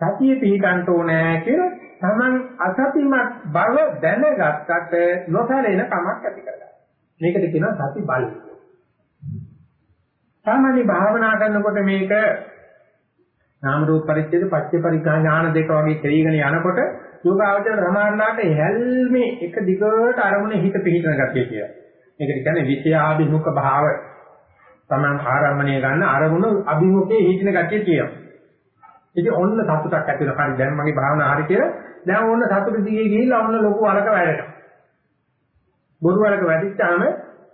සතිය පිහිටන්ට ඕනෑ කියලා Taman අසතිමත් බව දැනගත්තට නොසැලෙන කමක් ඇති කරගන්න. මේකට කියනවා සති බලය. සාමාන්‍ය භාවනා කරනකොට මේක නාම රූප පරිච්ඡේද පච්ච පරිග්‍රහ ඥාන දෙක වගේ කෙරීගෙන යනකොට යෝගාවචර රමාණාට හැල්මේ එක දිගට අරමුණේ හිත පිහිටන ගතිය කියලා. මේකට කියන්නේ විෂයාභිමුඛ භාව. Taman ආරම්භණය ගන්න අරමුණු අභිමුඛයේ හිටින ගතිය කියනවා. ඉතින් ඔන්න සතුටක් ඇති වෙනවා. හරි දැන් මගේ භාවනාව හරි කියලා. දැන් ඔන්න සතුට දිගේ ගිහිල්ලා ඔන්න ලොකු වලක වැඩනවා. බොරු වලක වැඩිච්චාම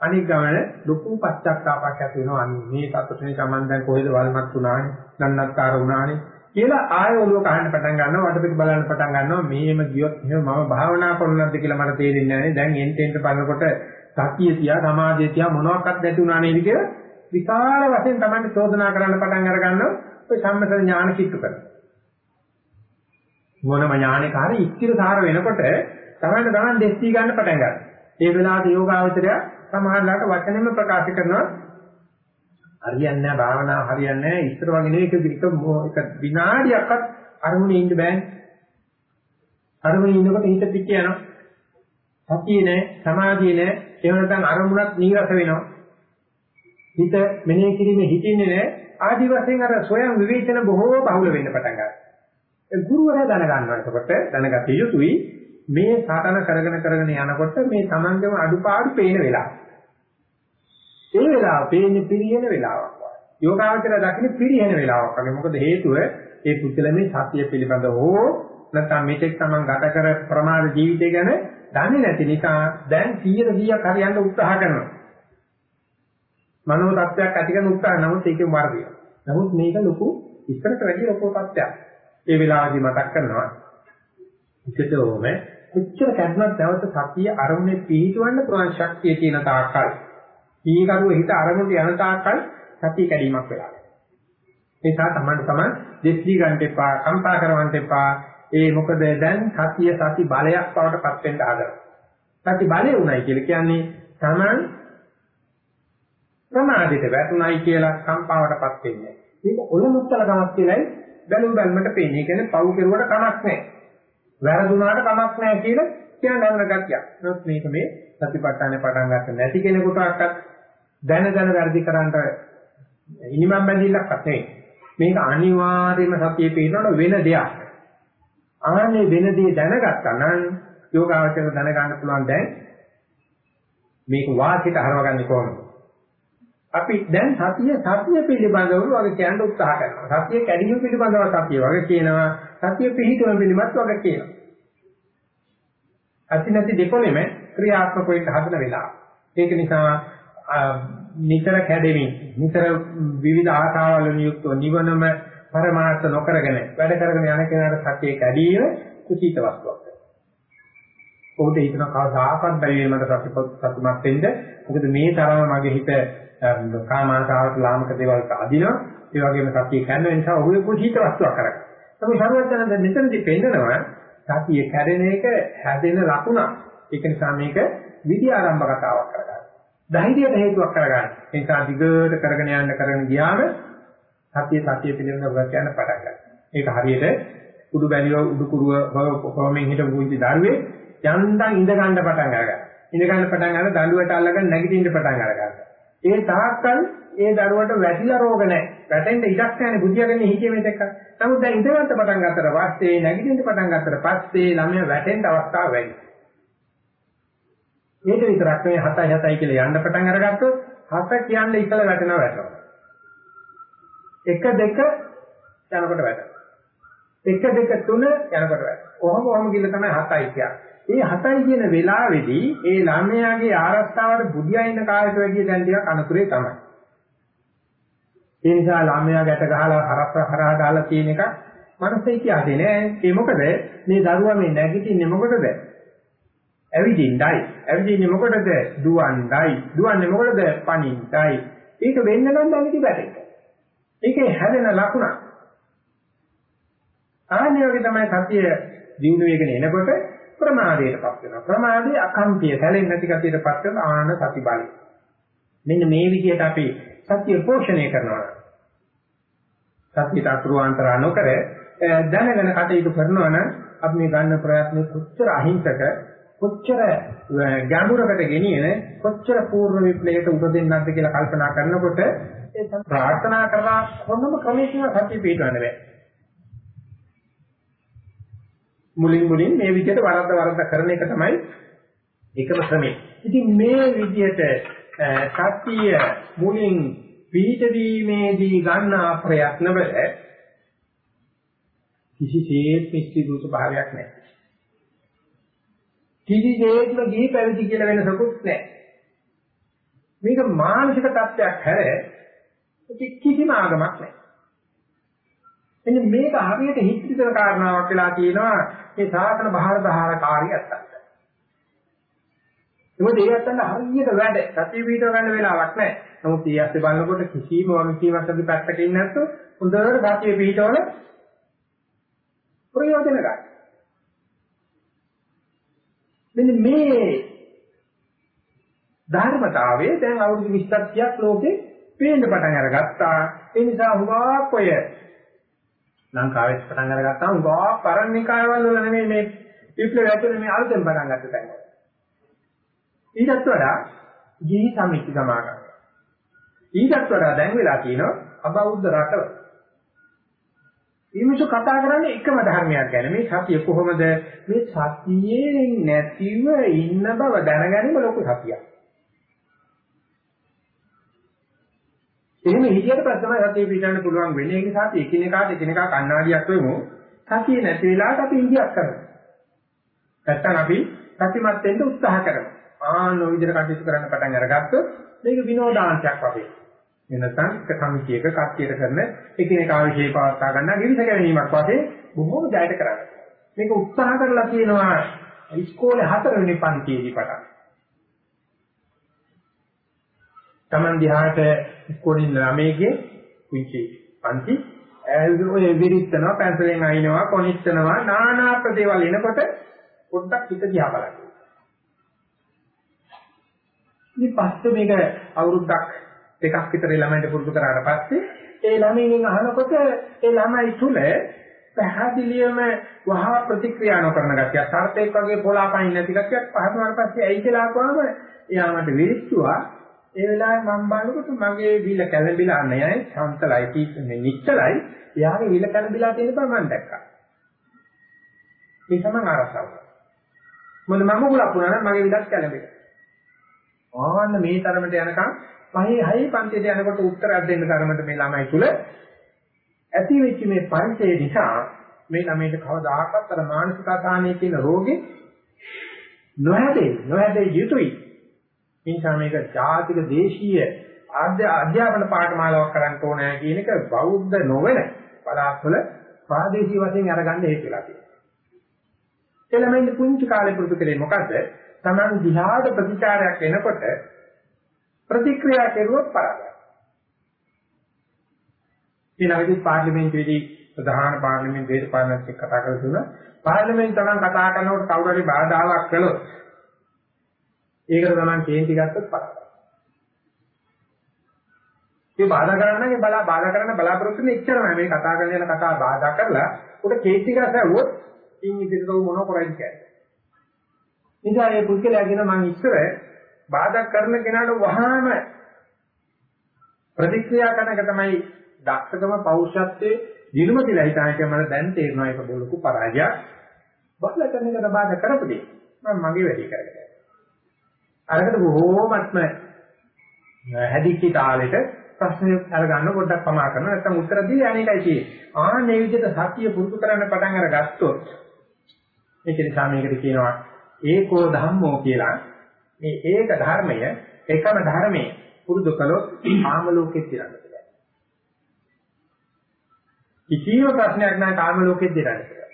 අනික් ගමන ලොකු පශ්චාත්තාවයක් ඇති වෙනවා. අනේ මේ සතුටනේ Taman දැන් කොහෙද වල්මත් උනානේ, නන්නත්තර උනානේ කියලා ආය ඔළුව කහන්න පටන් ගන්නවා. වටපිට බලන්න පටන් ගන්නවා. මේම ගියොත් එහෙම මම භාවනා කරනවද කියලා මට තේරෙන්නේ නැහැ. දැන් එන්ටෙන්ට බලනකොට සතිය තියා සමාධිය තියා මොනවාක්වත් නැති උනා නේද කියලා විකාර වශයෙන් Taman චෝදනා කරන්න පටන් අර ගන්නවා. ඔය සම්මත ඥාන කිට්ටු කරනවා. මොනම ඥානයක හරි ඉස්තිර සාර වෙනකොට තමයි ගණන් දෙස් දී ගන්න පටන් ගන්න. ඒ වෙලාවට යෝගාවචරය සමහරලාට වචනෙම ප්‍රකාශ කරනවා හරියන්නේ නැහැ භාවනාව හරියන්නේ නැහැ ඉස්තර වගේ නෙවෙයි එක එක විනාඩියක්වත් අරමුණේ ඉන්න බෑනේ. අරමුණේ ඉන්නකොට හිත පිට යනවා. සතිය නැහැ, සමාධිය නැහැ, එහෙම නැත්නම් අරමුණක් නීරස වෙනවා. හිත මෙනෙහි කිරීමේ හිතින්නේ නැහැ. ආදි වශයෙන් අර සොයන් විවේචන බොහෝ බහුල වෙන්න පටන් ගන්නවා. ඒ ගුරුවරයා දැනගන්නවා එතකොට දැනගත යුතුයි මේ සාධන කරගෙන කරගෙන යනකොට මේ Tamangema අඩුපාඩු පේන වෙලාව. ඒ වෙලාව පේන්නේ පිරිහෙන වෙලාවක් වගේ. යෝගාවචර දකින්න පිරිහෙන වෙලාවක් වගේ. මොකද හේතුව ඒ පුද්ගලමේ සතිය පිළිබඳ හෝ නැත්නම් මෙතෙක් Taman ගත කර ප්‍රමාද ජීවිතය ගැන දන්නේ නැති නිසා දැන් 100 100ක් හරියන්න උත්සාහ කරනවා. මනෝ තත්ත්වයක් ඇති කරන උත්සාහ නමුත් ඒකේ වර්ධිය. නමුත් මේක ලොකු ඉස්සරට වැඩි ලොකු තත්ත්වයක්. ඒ වෙලාවදී මතක් කරනවා විකටෝම කොච්චර කැඩුණත් නැවත සතිය අරමුණේ පිහිටවන්න පුළුවන් ශක්තිය තියෙන තාක්කල් කීකරුව හිත අරමුණට යන තාක්කල් සතිය කැඩීමක් වෙලා. ඒ නිසා තමයි තමයි දෙස්ලි ගන්න එපා, කම්පා කරවන්න එපා. ඒ මොකද දැන් සතිය සති බලයක් බවට පත් වෙන්න හදනවා. සති බලය උණයි කියලා කියන්නේ Taman ප්‍රමාදයට වැටුණයි කියලා කම්පාවටපත් වෙන්නේ. මේක ඔලමුත්තල කමක් කියලායි බැලුම් බැලමට පේන්නේ. ඒ කියන්නේ පව් කෙරුවට කමක් නැහැ. වැරදුනාට කමක් නැහැ කියලා කියන නවන ගතියක්. නමුත් මේක මේ සතිපට්ඨානේ පටන් ගන්න නැති කෙනෙකුටවත් දැන දැන වැරදි කරන්නට ඉනිමම් බැඳිල්ලක්වත් නෙවෙයි. මේක අනිවාර්යයෙන්ම සතියේ පිළිනොන වෙන දෙයක්. ආන්නේ වෙන දේ දැනගත්තා නම් යෝගාවචර දැනගන්න පුළුවන් දැන් මේක වාසියට හරවගන්නේ කොහොමද? අපි දැන් සතිය සතිය පිළිබඳව වගේ කියන්න උත්සාහ කරනවා. සතිය කැඩීම පිළිබඳව සතිය වගේ කියනවා. සතිය පිහිටුවීම පිළිබඳව වගේ කියනවා. අති නැති දෙකොලෙම ක්‍රියාත්මක වෙන්න හදන වෙලාව. ඒක නිසා නිතර කැඩෙමින් නිතර විවිධ ආකාරවල නියුක්තව නිවනම පරමාර්ථ නොකරගෙන වැඩ කරගෙන යන කෙනාට සතිය කැඩීම කුසීත වස්තුවක්. ඔහුට හිතන කවදාකවත් බැරි වෙයි මට සතුටුමත් වෙන්න. මොකද මේ තරම මගේ හිත කාමාශාවට ලාමක දේවල් අදිනවා. ඒ වගේම සතිය කැන්න නිසා ඔහු කුසීත වස්තුවක් කරගන්න. තමයි සරුවචනන්ද මෙතනදී පෙන්නනවා සතිය කැඩෙන එක හැදෙන ලකුණක්. ඒක නිසා මේක විදි ආරම්භ කතාවක් කරගන්න. ධෛර්යයට හේතුවක් කරගන්න. ඒ නිසා දිගට කරගෙන යන්න කරගෙන ගියාම සතිය සතිය පිළිබඳව කියන්න පටන් ගන්නවා. ඒක හරියට උඩු බැලියෝ උඩු කුරුව කොහොමෙන් හිටපු පුංචි දරුවේ යන්තම් ඉඳ ගන්න පටන් ගන්නවා. ඉඳ ගන්න පටන් ගන්න දඬුවට අල්ලගෙන නැගිටින්න පටන් ගන්නවා. ඒ තාක්කල් ඒ දරුවට වැටිලා රෝග නැහැ. වැටෙන්න ඉඩක් නැහැ බුද්ධියගෙන හිතේ මේක. නමුත් දැන් ඉඳගන්න පටන් ගන්නතර පස්සේ නැගිටින්න පටන් ගන්නතර පස්සේ ළමයා වැටෙන්න අවස්ථාව වැඩි. මේක විතරක් නෙවෙයි 7යි 7යි කියලා යන්න පටන් අරගත්තොත් 7 කියන්නේ ඉතල වැටෙනවා වැටෙනවා. 1 2 යනකොට වැටෙනවා. 1 2 3 යනකොට වැටෙනවා. ඔහොම ඔහොම ගිහලා තමයි 7යි කියන්නේ. ඒ හතයි කියන වෙලාවේදී ඒ ළමයාගේ ආරස්තාවට බුදියා ඉන්න කාලයට වැඩිය දැන් ටිකක් අනුකූලේ තමයි. ඒ නිසා ළමයා ගැට ගහලා හරප්ප හරහා දාලා තියෙන එක මනස ඉතිහාසේ නෑ. ඒ මොකද මේ දරුවා මේ නැගිටින්නේ මොකටද? ඇවිදින්නයි. ඇවිදින්නේ මොකටද? දුවන්නයි. දුවන්නේ මොකටද? පණින්නයි. ඒක වෙන්න නම් නැගිටි බැරෙන්න. ඒකේ හැදෙන ලකුණ. ආන්නේ වගේ තමයි සතිය දිනු වේගන එනකොට ප්‍රමාදයටපත් වෙනවා. ප්‍රමාදයේ අකම්පිය සැලෙන්නේ නැති කතියටපත් වෙන ආන සති බලය. මෙන්න මේ විදිහට අපි සතිය පෝෂණය කරනවා. සතියට අතුරුාන්තර නොකර දැනගෙන කටයුතු කරනවා නම් අපි මේ ගන්න ප්‍රයත්න කොච්චර අහිංසක කොච්චර ගැඹුරකට ගෙනියන කොච්චර පූර්ණ විප්ලවයකට උඩ දෙන්නක්ද කියලා කල්පනා කරනකොට ඒ ප්‍රාර්ථනා කරලා කොනම ක්‍රමයකින් සත්‍ය පිටවන්න බෑ. මුලින් මුලින් මේ විදිහට වරද්ද වරද්ද කරන එක තමයි එකම ක්‍රමය. ඉතින් මේ විදිහට සත්‍ය මුලින් පිළිතවීමේදී ගන්න ප්‍රයත්නවල කිසිසේත් නිස්තිදුස භාවයක් නැහැ. කිසිසේත්ම ගිහි පැවිදි කියලා වෙනසකුත් නැහැ. මේක මානසික තත්ත්වයක් හැර කිසිම ආගමක් නැහැ. එන්න මේක හරියට හිත්‍රිතන කාරණාවක් වෙලා තියෙනවා මේ සාසන බහාර දහාරකාරී අත්තන්ට. මොකද ඒ අත්තන්ට හරියට වැඩ සතිය පිටව ගන්න වෙලාවක් නැහැ. නමුත් ඊ ඇස්සේ බලනකොට කිසිම වගකීමක් අපි පැත්තක ඉන්නේ නැත්නම් හොඳට සතිය පිටවල ප්‍රයෝජන ගන්න. මෙන්න මේ ධර්මතාවයේ දැන් අවුරුදු 20ක් 30ක් ලෝකේ පේන්න පටන් අරගත්තා. ඒ නිසා හුඟක් ඔය ලංකාවේ පටන් අරගත්තාම හුඟක් පරණ නිකායවල වල නෙමෙයි මේ විප්ලවය ඇතුලේ මේ අලුතෙන් පටන් ගත්ත තැන. ඊටත් වඩා ජී සමිති සමාගම. ඊටත් වඩා දැන් වෙලා තියෙනවා අබෞද්ධ රටවල. ඊමිෂු කතා කරන්නේ එකම ධර්මයක් ගැන. මේ සතිය කොහොමද මේ සතියේ නැතිව ඉන්න බව දැනගැනීම ලොකු සතියක්. එහෙම හිතියට පස්සම සතිය පිටන්න පුළුවන් වෙන්නේ ඒ නිසා අපි එකිනෙකාට එකිනෙකා කණ්ණාඩියක් වෙමු. සතිය නැති වෙලාවට අපි ඉන්දියක් කරනවා. නැත්තම් අපි සතිමත් වෙන්න උත්සාහ කරනවා. ආන ඔය විදිහට කටයුතු කරන්න පටන් අරගත්තොත් මේක විනෝදාංශයක් වගේ. එනතන් එක සමිතියක කට්ටියට කරන එකිනෙකා විශේෂ පවත්වා ගන්න ගිවිස ගැනීමක් වශයෙන් බොහෝම ජයට කරන්නේ. මේක උත්සාහ කරලා තියෙනවා ඉස්කෝලේ හතරවෙනි පන්තියේදී පටන්. Taman දිහාට ඉස්කෝලේ ළමයිගේ කුංචි පන්ති ඔය විරිත්තනවා පැන්සලෙන් අයින්නවා කොනිටනවා নানা ප්‍රදේවල් එනකොට පොඩ්ඩක් හිත දිහා බලන්න. ඉතින් පස්සේ මේක අවුරුද්දක් දෙකක් විතර ළමයින්ට පුරුදු කරාට පස්සේ ඒ ළමයින් අහනකොට ඒ ළමයි තුල පැහැදිලිවම වහා ප්‍රතික්‍රියා නොකරන ගැතිය සර්පෙක් වගේ පොළාපයින් නැති ගැතියක් පහතුනාට පස්සේ ඇයි කියලා අහපුවාම එයා මට විරිස්සුවා ඒ වෙලාවේ මම බලනකොට මගේ විල කැළඹිලා නැහැ. ශාන්තලයි කීන්නේ නිච්චලයි. එයාගේ විල කැළඹිලා තියෙන බව මම දැක්කා. ඒක මම අරසාව. මොන මම මුලක් වුණා නම් මගේ විලක් කැළඹෙලා ආන්න මේ තරමට යනකම් පහේ හයේ පන්තියට යනකොට උත්තරයක් දෙන්න තරමට මේ ළමයි තුල ඇති වෙච්ච මේ පරිචය නිසා මේ ළමයිට කවදාකවත් අර මානසික අසහනයේ තියෙන රෝගේ නොහැදේ නොහැදේ යුතුයි. නිසා මේක ජාතික දේශීය අධ්‍යාපන පාඨමාලාවක් කරන්න ඕනේ කියන එක බෞද්ධ නොවන පළාත්වල ප්‍රාදේශීය වශයෙන් අරගන්න හේතු වෙලා තියෙනවා. එළමෙන් පුංචි කාලේ පුරුදු කරේ මොකද? Taman දිහාට ප්‍රතිචාරයක් එනකොට ප්‍රතික්‍රියා කෙරුවොත් පරාදයි. ඊළඟට පාර්ලිමේන්තුවේදී ප්‍රධාන පාර්ලිමේන්තු දේශපාලනත් එක්ක කතා කරලා දුන්නා. පාර්ලිමේන්තුව නම් කතා කරනකොට කවුරු හරි බාධාවක් කළොත් ඒකට තමයි කේන්ති ගත්තොත් පරාදයි. මේ බාධා කරන්න බලා බාධා කරන්න බලාපොරොත්තු වෙන එච්චරමයි මේ කතා කරන යන කතා බාධා කරලා උඩ කේන්ති ගස්සවුවොත් ඉන් ඉදිරියට මොන කරයිද කියන්නේ. නිසා මේ පුද්ගලයාගෙන මම ඉස්සර බාධා කරන කෙනාට වහාම ප්‍රතික්‍රියා කරන එක තමයි දක්ෂකම පෞරුෂත්වයේ දිනුමතිලා හිතාගෙන මම දැන් තේරෙනවා ඒක බොලකු පරාජයක්. බාධා කරන එකට බාධා කරපදී මම මගේ වැඩේ කරගන්නවා. අරකට බොහෝමත්ම හැදිච්ච තාලෙට ප්‍රශ්න අරගන්න පොඩ්ඩක් පමා කරනවා නැත්නම් උත්තර දීලා අනේකයි තියෙන්නේ. ආන්නේ විදිහට සතිය පුරුදු කරන්න පටන් අරගත්තොත් ඒක නිසා මේකට කියනවා ඒකෝ ධම්මෝ කියලා. මේ ඒක ධර්මය එකම ධර්මයේ පුරුදු කළොත් ආම ලෝකෙත් ඉරන්න බෑ. කිසිම ප්‍රශ්නයක් නැහැ කාම ලෝකෙත් දෙන්නේ කියලා.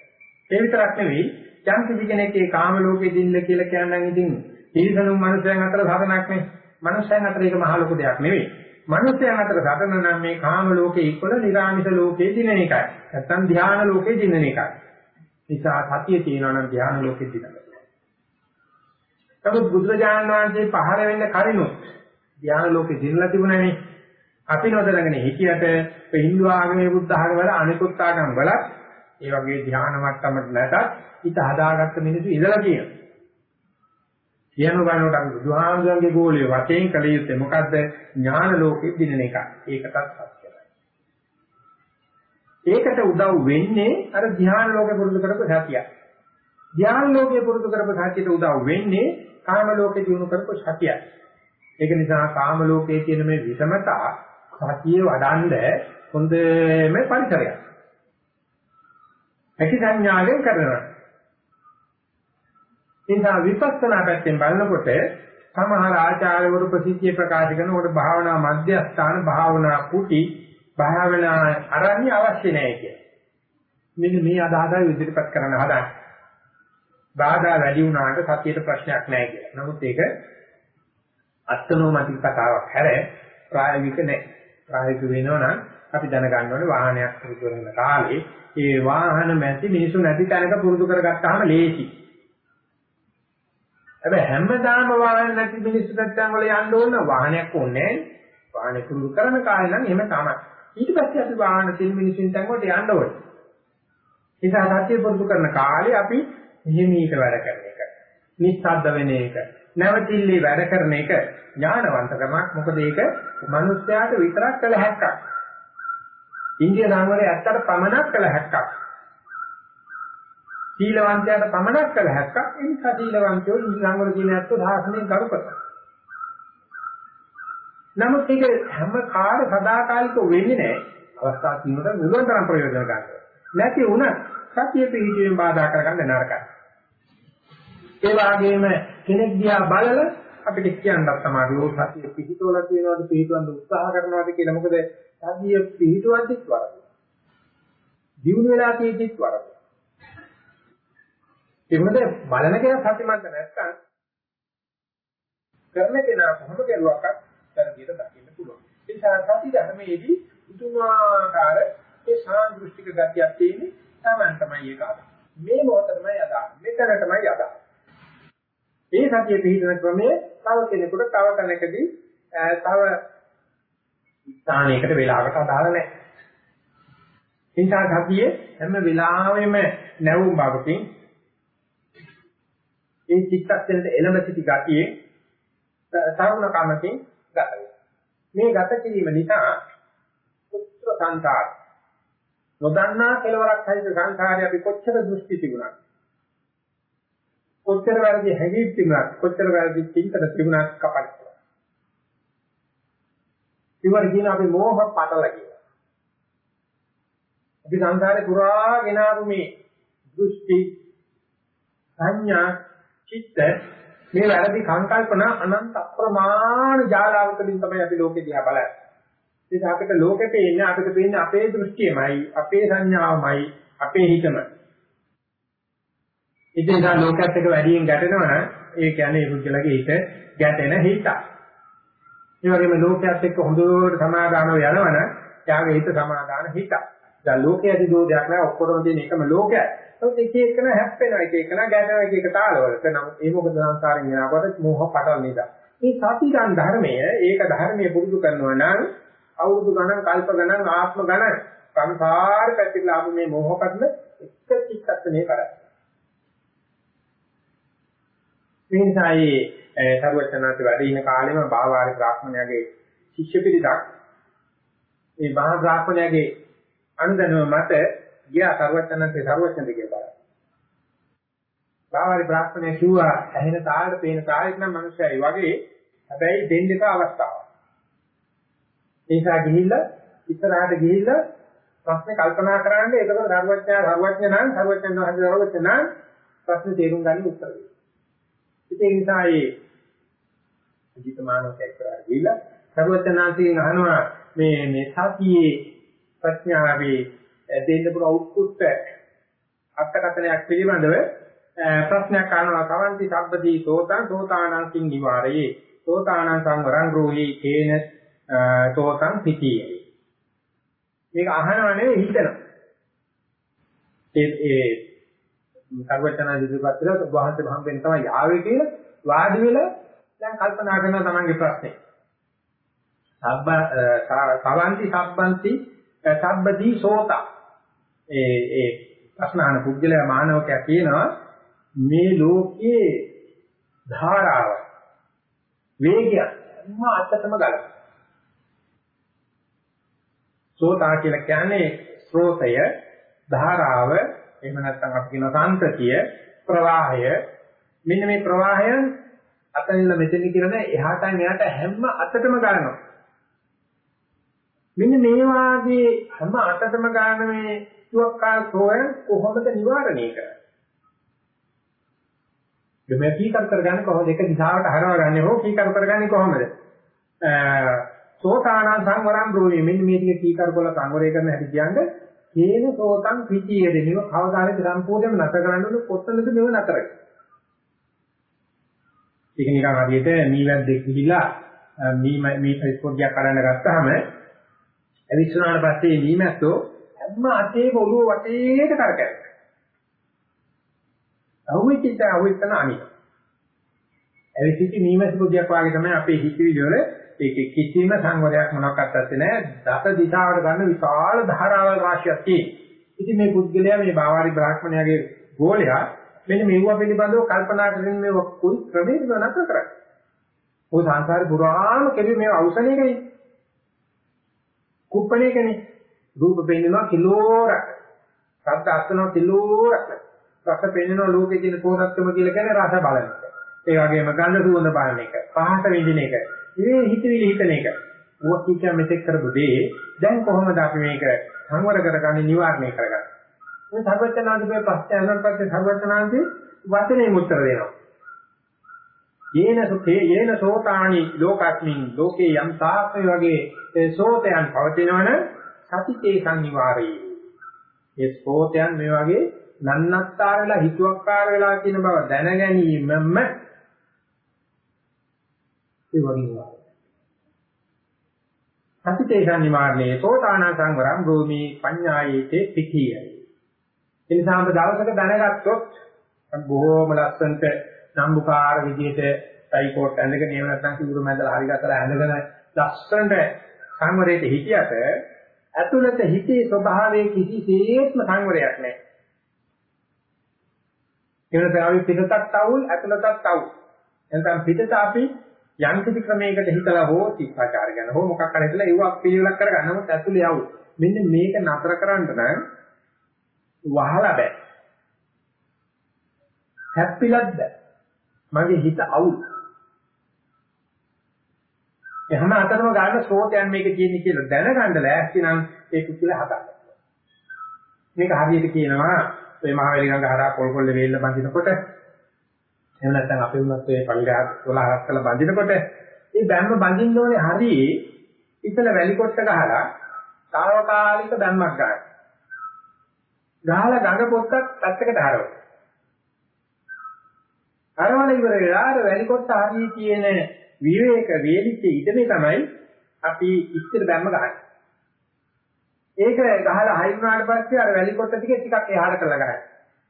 ඒ විතරක් නෙවෙයි යම් කිසි කෙනෙක් ඒ කාම ලෝකෙ දින්න කියලා කියනනම් ඉතින් ඊසනුම් මනුස්සයන් අතර සාධනක් නේ. මනුස්සයන් අතර ඒක මහ ලොකු දෙයක් නෙවෙයි. මනුස්සයන් අතර සාධන නම් මේ කාම ලෝකේ ඉක්වල නිර්ආමිෂ ලෝකේ දිනන එකයි. නැත්තම් ධ්‍යාන ලෝකේ දිනන එකයි. නිසා සතිය තියෙනවා නම් ධ්‍යාන ලෝකෙ දිනන. නමුත් බුදුරජාණන් වහන්සේ පහළ වෙන්න කලිනුත් ධ්‍යාන ලෝකෙ දිනලා තිබුණානේ. අපි නොදැනගෙන හිටියට හින්දු ආගමේ බුද්ධ ආගමවල අනිකුත් ආගම් වල ඒ වගේ ධ්‍යාන මට්ටමට නැතත් හිත හදාගත්ත මිනිස්සු ඉඳලා තියෙනවා. කියන ගන්නකොට අපි බුදුහාමුදුරන්ගේ ගෝලිය වශයෙන් කළ යුත්තේ මොකද්ද? ඥාන ලෝකෙ දිනන එක. ඒකටත් සත්‍යයි. ඒකට උදව් වෙන්නේ අර ධ්‍යාන ලෝකෙ පුරුදු කරපු සතිය. ධ්‍යාන ලෝකෙ පුරුදු කරපු සතියට උදව් වෙන්නේ කාම ලෝකෙ දිනු කරපු සතියයි. ඒක නිසා කාම ලෝකයේ තියෙන මේ විෂමතා සතිය වඩන්න හොඳම පරිසරයක්. ඇති සංඥාවෙන් කරනවා. නිසා විපස්සනා පැත්තෙන් බලනකොට සමහර ආචාර්යවරු ප්‍රසිද්ධිය ප්‍රකාශ කරනකොට භාවනා මධ්‍යස්ථාන භාවනා කුටි භාවනා අරණ්‍ය අවශ්‍ය නැහැ කිය. මෙන්න මේ අදහසයි ඉදිරිපත් කරන්න හදන්නේ. බාධා වැඩි වුණාට සතියට ප්‍රශ්නයක් නැහැ කියලා. නමුත් ඒක අත්නෝමතික කතාවක් හැර ප්‍රායෝගික නැහැ. ප්‍රායෝගික වෙනවනම් අපි දැනගන්න ඕනේ වාහනයක් පුරුදු කරන කාලේ ඒ වාහන මැති මිනිසු නැති තැනක පුරුදු කරගත්තාම ලේසි. හැබැයි හැමදාම වාහන නැති මිනිස්සු නැත්නම් වල යන්න ඕන වාහනයක් ඕනේ නැහැ. වාහනේ පුරුදු කරන කාලේ නම් එහෙම තමයි. ඊට පස්සේ අපි වාහන තියෙන මිනිස්සුන් තැන් වලට යන්න ඕනේ. ඒක සත්‍ය පුරුදු කරන කාලේ අපි හිමීට වැඩ කරන එක. නිස්සද්ද වෙන එක. නැවතිල්ලේ වැඩ කරන එක ඥානවන්තකමක්. මොකද ඒක මිනිස්යාට විතරක් කළ හැක්කක්. ඉන්දිය නාමවලේ ඇත්තට පමණක් කළ හැක්කක්. සීලවන්තයාට පමණක් කළ හැක්කක් ඒ නිසා සීලවන්තයෝ ඊළඟවල කියන ඇත්තෝ සාසනයෙන් කරු කරනවා. නමුත් ඒක හැම කාල සදාකාලිකව වෙන්නේ නැහැ. අවස්ථා තියෙනකොට මුලතරම් ප්‍රයෝජන ගන්නවා. නැති වුණත් සතිය පිළිwidetildeන් බාධා කරගන්න නරකයි. ඒ වගේම කෙනෙක් දිහා බලලා අපිට කියන්නත් තමයි සතිය පිළිතෝලා කියනවාද පිළිතුරන්න උත්සාහ කරනවාද කියලා. මොකද සතිය පිළිතුරද්දිත් වරද. දිනු වෙලා තියෙද්දිත් වරද. ඒ මොකද බලන කෙනා සතිමන්ත නැත්නම් කරන කෙනා කොහොම කරුවක්වත් තරගියට දකින්න පුළුවන්. ඒ නිසා සති ධර්මයේදී පුදුමාකාර ඒ සාන්දෘෂ්ටික ගතියක් තියෙන්නේ Taman තමයි ඒක. මේ මොහොත තමයි යදා. මෙතන තමයි යදා. මේ සතිය පිළිබඳ ක්‍රමයේ තව කෙනෙකුට තව කෙනෙකුදී තව ස්ථානයකට වෙලාවකට අදාළ නැහැ. නිසා සතියේ හැම වෙලාවෙම නැවුම් බවකින් ඒ චිත්තක්ෂණයට එළඹ සිටි ගතියේ තරුණ කමකින් ගත වෙනවා. මේ ගත කිරීම නිසා පුත්‍ර සංකාර. නොදන්නා කෙලවරක් හරිද සංඛාරය අපි කොච්චර දෘෂ්ටි තිබුණා කොච්චර වැරදි හැඟීම් තිබුණා කොච්චර වැරදි චින්තන තිබුණා කපටි ඉවර කියන අපි මෝහ පටල කියලා අපි සංසාරේ පුරා ගෙනාවු මේ දෘෂ්ටි සංඥා චිත්ත මේ වැරදි සංකල්පන අනන්ත අප්‍රමාණ ජාලාවකලින් තමයි අපි ලෝකෙ දිහා බලන්නේ. ඒක අපිට ලෝකෙ පේන්නේ අපිට පේන්නේ අපේ දෘෂ්ටියමයි, අපේ සංඥාවමයි, අපේ හිතමයි. ඉතින් ඒ ලෝකයක් එක වැඩියෙන් ගැටෙනවනම් ඒ කියන්නේ ඒ පුද්ගලගේ හිත ගැටෙන හිත. ඒ වගේම ලෝකයක් එක්ක හොඳට සමාදානව යනවනම් එයාගේ හිත සමාදාන හිත. දැන් ලෝකයේ ඇති දෝෂයක් නෑ ඔක්කොම තියෙන එකම ලෝකයක්. නමුත් එක එකන හැප්පෙනවා එක එකන ගැටෙනවා එක එක තාලවලට. නමුත් ඒ මොකද සංසාරයෙන් යනකොට මෝහ පටල නිසා. මේ සතිගන් ධර්මය ඒක ධර්මයේ පුරුදු කරනවා නම් අවුරුදු ගණන් කල්ප ගණන් ආත්ම ගණන් සංසාර පැතිරලා ආපු මේ මෝහ පටල එක චිත්තක්ෂණේ කරා. මේ නිසා ඒ සර්වචනාති වැඩ ඉන කාලෙම බාවාරි බ්‍රාහ්මණයාගේ ශිෂ්‍ය පිරිසක් මේ මහා බ්‍රාහ්මණයාගේ අනුදැනුම මත ගියා සර්වඥන්සේ සර්වඥද කියලා බලන්න. බාවරි බ්‍රාහ්මණය කිව්වා ඇහෙන තාලෙට පේන තාලෙට නම් මිනිස්සයි වගේ හැබැයි දෙන්න එක අවස්ථාවක්. ඒ නිසා ගිහිල්ලා ඉස්සරහට ගිහිල්ලා ප්‍රශ්නේ කල්පනා කරන්න ඒකවල සර්වඥා සර්වඥ නම් සර්වඥ වහන්සේ සර්වඥ නම් ප්‍රශ්නේ තේරුම් ගන්න උත්තර දෙන්න. ඒ නිසා ඒ අජිතමානෝ කැක්කරා ගිහිල්ලා සර්වඥාන්සේ අහනවා මේ මේ සතියේ ප්‍රඥාවේ දෙන්න පුළුවන් උත්කෘෂ්ඨ අර්ථකථනයක් පිළිබඳව ප්‍රශ්නයක් අහනවා කවන්ති සබ්බදී සෝතං සෝතානං කිං නිවාරයේ සෝතානං සංවරං රෝහි කේන සෝතං පිටියේ මේක අහනව නෙවෙයි හිතනවා ඒ ඒ සර්වචනා ඉදිරිපත් කරලා වහන්සේ භාම්බෙන් තමයි ආවේ කියලා වාඩි වෙලා දැන් කල්පනා කරනවා තමන්ගේ ප්‍රශ්නේ. සබ්බ සවන්ති සබ්බන්ති සබ්බදී සෝත. ඒ ඒ ප්‍රශ්නාන පුද්ගලයා මානවකයා කියනවා මේ ලෝකයේ ධාරාව වේගය හැම අතටම ගලන. සෝතා කියලා කියන්නේ ස්රෝතය ධාරාව එහෙම නැත්නම් අපි කියන සාන්තතිය ප්‍රවාහය මෙන්න මේ ප්‍රවාහයන් අතනින්ද මෙතන කියන එහාට මෙහාට හැම අතටම ගන්නවා මෙන්න මේ වාගේ හැම අතටම ගන්න මේ සුවක්කාර සෝය කොහොමද නිවාරණය කරන්නේ? මේ කීකර කරගන්නේ කොහොමද? එක දිශාවට හරවගන්නේ හෝ කීකර කරගන්නේ කොහොමද? සෝතාන සංවරම් බ්‍රෝණි මෙන්න මේ ටික කීකර කරලා සංවරය කරන හැටි කියන්නේ කේන සෝතං පිටිය දෙනිව කවදාද සම්පූර්ණයෙන්ම නැත කරන්න ඕන කොතනද මෙව නැතර ඒක නිකන් හරියට මීවැද්දෙක් ගිහිලා මී මී පොඩ්ඩක් කරන්න ගත්තාම ඇවිස්සුනාට පස්සේ මීමැස්සෝ හැම අතේ ඔළුව වටේට කරකැවෙනවා. අහුවෙච්ච අහුවෙච්චන අනිත්. ඇවිසිච්ච මීමැස්ස පොඩ්ඩක් වාගේ තමයි අපේ හිතවිලි වල ඒකේ කිසිම සංවරයක් මොනක්වත් නැත්තේ නෑ. දස දිශාවට ගන්න විශාල ධාරාවල් රාශියක් තියෙනවා. ඉතින් මේ පුද්ගලයා මේ බාවාරි බ්‍රාහ්මණයාගේ ගෝලයා මෙන්න මේවා පිළිබඳව කල්පනා කරමින් මේ කුයි ක්‍රමයක නතර කරන්නේ. ඔය සංසාරේ පුරාම කෙලි මේ අවසනයේකයි. කුප්පණේකනේ. රූප පෙන්නනවා කිලෝරක්. ශබ්ද අස්තනවා කිලෝරක්. රස පෙන්නනවා ලෝකේ තියෙන පොහොසත්කම කියලා කියන්නේ රස බලන එක. ඒ වගේම ගන්ධ සුවඳ බලන එක. පහස විඳින එක. මේ හිතවිලි හිතන එක. ඕක කිච්චා මෙතෙක් කරපු දේ දැන් කොහොමද අපි මේක සංවර කරගන්නේ නිවාරණය කරගන්නේ? මේ සර්වඥාන්සේ ප්‍රශ්න අහනකොට පස්සේ සර්වඥාන්සේ වචනේ උත්තර දෙනවා. යේන සුඛේ යේන සෝතානි ලෝකස්මින් ලෝකේ යම් තාක්ෂය වගේ සෝතයන් පවතිනවන සතිතේ සංනිවාරේ. ඒ සෝතයන් මේ වගේ නන්නත්තර වෙලා හිතුවක්කාර වෙලා කියන බව දැන ගැනීමම ඒ වගේ සතිතේ සංනිවාරණේ සෝතාන සංවරම් භූමි පඤ්ඤායේතේ පිටියයි. ඒ නිසා අප දවසක දැනගත්තොත් බොහෝම ලස්සනට නම්බුකාර විදිහට ටයි කෝට් ඇඳගෙන එහෙම නැත්නම් සිවුරු මැදලා හරි ගතලා ඇඳගෙන ලස්සනට සංවරයට හිටියට ඇතුළත හිතේ ස්වභාවයේ කිසිසේත්ම සංවරයක් නැහැ. ඒ වෙනස අපි පිටතත් අවුල් ඇතුළතත් අවුල්. එතන පිටත අපි යම් කිසි ක්‍රමයකට හිතලා හෝ සිතාචාර ගැන හෝ මොකක් හරි හිතලා ඒවක් පිළිවෙලක් කරගන්න නමුත් ඇතුළේ අවුල්. මෙන්න මේක නතර කරන්න නම් වහලා බෑ. හැප්පිලත් බෑ. මගේ හිත අවුල්. එහෙම අතරම ගන්න ස්රෝතයන් මේක කියන්නේ කියලා දැනගන්න ලෑස්ති නම් ඒක කියලා හදන්න. මේක හරියට කියනවා මේ මහවැලි ගඟ හරහා පොල් පොල්ලේ වේල්ල බඳිනකොට එහෙම නැත්නම් අපේ උනත් ඒ පල්ගහ 12 කරලා බඳිනකොට මේ බැම්ම බඳින්න ඕනේ හරියේ ඉතල වැලි කොට්ට ගහලා తాවකාලික බැම්මක් ගන්න. ගහලා ගඟ පොත්තක් පැත්තකට හරවන. හරවන ඉවර වෙලා අර වැලි කොට්ට හරිය තියෙන විවේක වේලිච්ච ඉඩමේ තමයි අපි ඉස්තර බැම්ම ගහන්නේ. ඒක ගහලා හයි වුණාට පස්සේ අර වැලි කොට්ට ටික ටිකක් එහාට කරලා ගහනවා.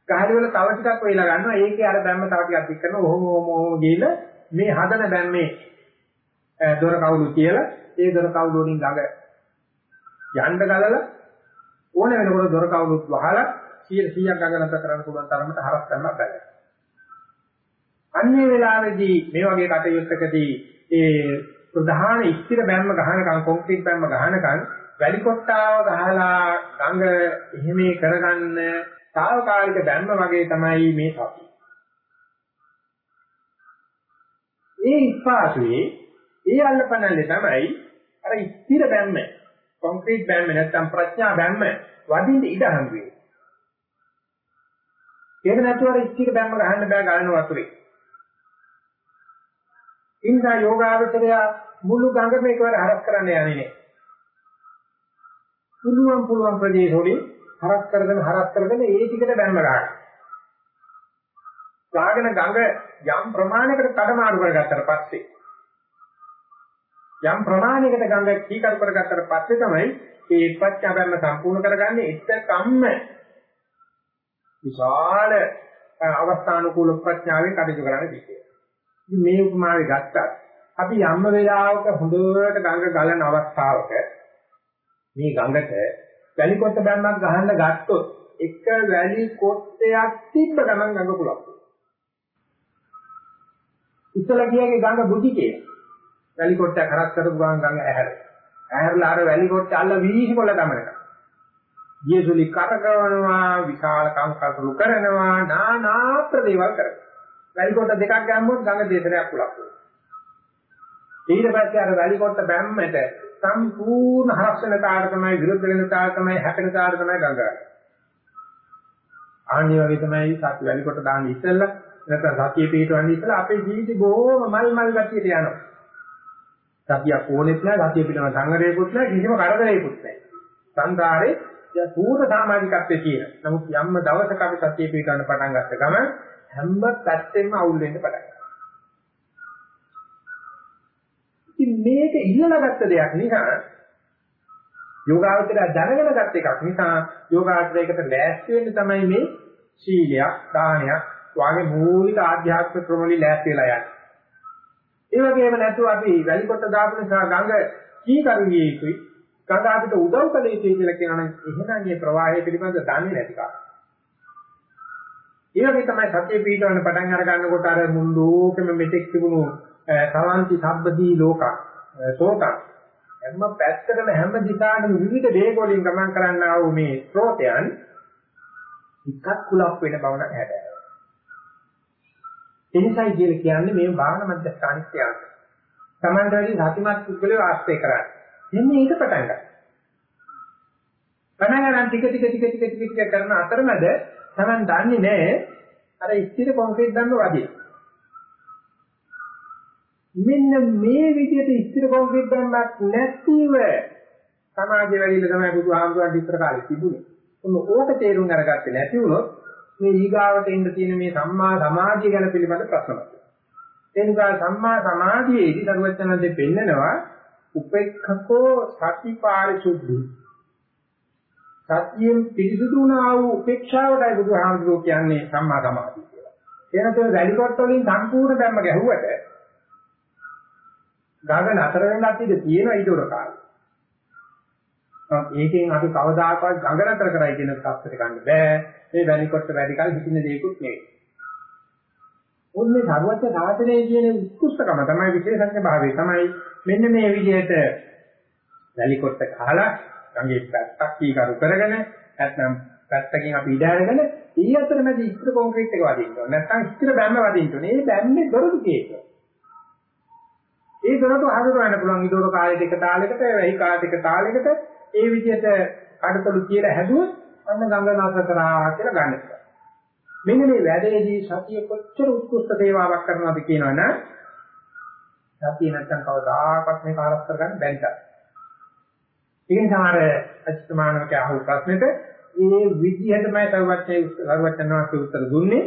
ගහරි වල තව ටිකක් වෙලා ගන්නවා. ඒකේ අර බැම්ම තව ටිකක් දික් කරනවා. ඔහොම ඔහොම ඔහොම ගිහලා මේ හදන බැම්මේ දොර කවුළු කියලා ඒ දොර කවුළු වලින් ගඟ යන්න ගලලා ඕන වෙනකොට දොර කවුරුත් වහලා 100ක් ගඟ නැත කරන්න පුළුවන් තරමට හරස් කරනවා බැහැ. අන්නේ වෙලාවේදී මේ වගේ කටයුත්තකදී ඒ ප්‍රධාන ඉස්තිර බැම්ම ගහනකම් කොන්ක්‍රීට් බැම්ම ගහනකම් වැලි කොට්ටාව ගහලා ගඟ එහෙමේ කරගන්න తాවකාලික බැම්ම වගේ තමයි මේ සතිය. ඒ ඉස්පාසුවේ ඒ අල්ලපනල්ලේ තමයි අර ඉස්තිර බැම්ම කොන්ක්‍රීට් බැම්ම නැත්නම් ප්‍රඥා බැම්ම වදින්න ඉඩ හම්බ වෙන්නේ. ඒක නැතුව අර ඉස්තිර බැම්ම ගහන්න බෑ ගලන වතුරේ. ඉන්දා යෝගාවචරය මුළු ගඟම එකවර හරස් කරන්න යන්නේ නෑ. පුළුවන් පුළුවන් ප්‍රදේශ වලින් හරස් කරගෙන හරස් කරගෙන ඒ ටිකට බැම්ම ගන්නවා. ගාගෙන ගඟ යම් ප්‍රමාණයකට කඩමාරු කරගත්තට පස්සේ යම් ප්‍රමාණයකට ගඟ කීකරු කරගත්තට පස්සේ තමයි මේ ප්‍රඥා බැම්ම සම්පූර්ණ කරගන්නේ එතකම්ම විශාල අවස්ථානුකූල ප්‍රඥාවෙන් කටයුතු කරන්න තියෙනවා. ඉතින් මේ උපමාවේ ගත්තත් අපි යම් වෙලාවක හොඳට ගඟ ගලන අවස්ථාවක මේ ගඟට වැලි කොට බැම්මක් ගහන්න ගත්තොත් එක වැලි කොටයක් තිබ්බ ගමන් ගඟ පුලක්. ඉතලා කියන්නේ ගඟ බුද්ධි කියලා. වැලි කොටයක් හරස් කරපු ගමන් ගඟ ඇහැර. ඇහැරලා අර වැලි කොට අල්ල වීසිකොල්ල ගමනට. යේසුලි කරකවනවා විශාල කංකසුරු කරනවා නානා ප්‍රදේවල් කරනවා. වැලි කොට දෙකක් ගම්මොත් ගඟ දෙතරයක් පුලක් වෙනවා. ඊට පස්සේ අර වැලි කොට බැම්මට සම්පූර්ණ හරස් වෙන තාර තමයි විරුද්ධ වෙන තාර තමයි හැපෙන තාර තමයි ගංගා. ආන්නේ වගේ තමයි සත්‍ය වැලි කොට දාන්න ඉස්සෙල්ලා නැත්නම් සතිය පිටවන්නේ ඉස්සෙල්ලා අපේ ජීවිතේ බොහොම මල් මල් ගතියට යනවා. සතියක් ඕනෙත් නැහැ සතිය පිටවන සංගරේකුත් නැහැ කිසිම කරදරේකුත් නැහැ. සංසාරේ පූර්ණ සමාජිකත්වයේ තියෙන. නමුත් යම්ම දවසක අපි සතිය පිටවන්න පටන් ගත්ත ගමන් හැම පැත්තෙම අවුල් වෙන්න පටන් ගන්නවා. ඉතින් මේක ඉල්ලලා ගත්ත දෙයක් නිසා යෝගාවචරය දැනගෙන ගත්ත එකක් නිසා යෝගාචරයකට ලෑස්ති වෙන්න තමයි මේ සීලයක්, දානයක් වාගේ මූලික ආධ්‍යාත්මික ක්‍රම වලින් ලෑස්ති වෙලා යන්නේ. ඒ වගේම නැතුව අපි වැලිකොට දාපු නිසා ගඟ කීකරුණිය යුතුයි. ගඟ අපිට උදව් කළ යුතුයි කියලා කියනනම් එහෙනම් මේ ප්‍රවාහය පිළිබඳ දන්නේ නැති කම. ඒ වගේ තමයි සත්‍ය පිටවන්න පටන් අර ගන්නකොට අර මුල්ලෝකෙම මෙතෙක් තිබුණු සවන්ති සබ්බදී ලෝක සෝත හැම පැත්තකම හැම දිශාවකම විවිධ වේග වලින් ගමන් කරන්නා වූ මේ ස්රෝතයන් එකක් කුලප් වෙන බව නම් හැබැයි. එනිසායි කියලා කියන්නේ මේ භාවනා මධ්‍යස්ථානික කියන්නේ. සමන්තරදී සතිමත් පුද්ගලයා ආශ්‍රය කරන්නේ. එන්නේ ඒක පටන් ගන්න. පටන් ගන්න ටික ටික ටික ටික ටික කරන අතරමැද Taman දන්නේ නැහැ අර ස්ථිර කොන්ක්‍රීට් දන්න වගේ. මෙන්න මේ විදිහට ස්ථිර කොන්ක්‍රීට් දැම්මක් නැතිව සමාජය වැඩිල තමයි බුදුහාමුදුරන් විතර කාලේ තිබුණේ. ඔන්න ඕක තේරුම් අරගත්තේ නැති වුණොත් මේ ඊගාවට එන්න තියෙන මේ සම්මා සමාධිය ගැන පිළිබඳ ප්‍රශ්නයක්. ඒ නිසා සම්මා සමාධියේදී දරුවචනන්දේ පෙන්නනවා උපේක්ඛකෝ සතිපාරිශුද්ධි. සතියෙන් පිරිසුදු වුණා වූ උපේක්ෂාවටයි බුදුහාමුදුරුවෝ කියන්නේ සම්මා සමාධිය කියලා. එනතෝ වැලිකොට්ට වලින් සම්පූර්ණ ධර්ම ගැහුවට ගඟ නතර වෙන්නත් ඉඩ තියෙනවා ඊටොර කාලේ. ඒකෙන් අපි කවදාකවත් ගඟ නතර කරයි කියන තත්ත්වයට ගන්න බෑ. මේ වැලිකොට්ට වැඩි කල හිතින දෙයක්වත් නෙවෙයි. ඔන්නේ සර්වත්‍ය සාධනයේ කියන උත්කෘෂ්ඨකම තමයි විශේෂඥ භාවය තමයි මෙන්න මේ විදිහට වැලිකොට්ට කහලා ගඟේ පැත්තක් කීකරු කරගෙන නැත්නම් පැත්තකින් අපි ඉඩ අරගෙන ඊ අතරමැද ඉස්තර කොන්ක්‍රීට් එක වදින්න ඕනේ. නැත්නම් ඉස්තර බැම්ම වදින්න ඕනේ. මේ බැම්මේ දොරටු කේක. ඒ දොරට හඳුනගන්න පුළුවන් ඉදොර කාලේ දෙක තාලයකට වෙයි කාලේ දෙක තාලයකට ඒ විදිහට කඩතලු කියලා හැදුවොත් අන්න ගංගානාථ කරා කියලා ගන්න පුළුවන්. මෙන්න මේ වැඩේදී සතිය කොච්චර උත්කෘෂ්ඨ සේවාවක් කරනවද කියනවනම් සතිය නැත්තම් කවදාකවත් මේක ආරක්ෂ කරගන්න බැරි තරම්. ඒ නිසා අර අච්චමානක අහු ප්‍රශ්නෙට ඒ විදිහටමයි සර්වඥ සර්වඥාන්සේ උත්තර දුන්නේ.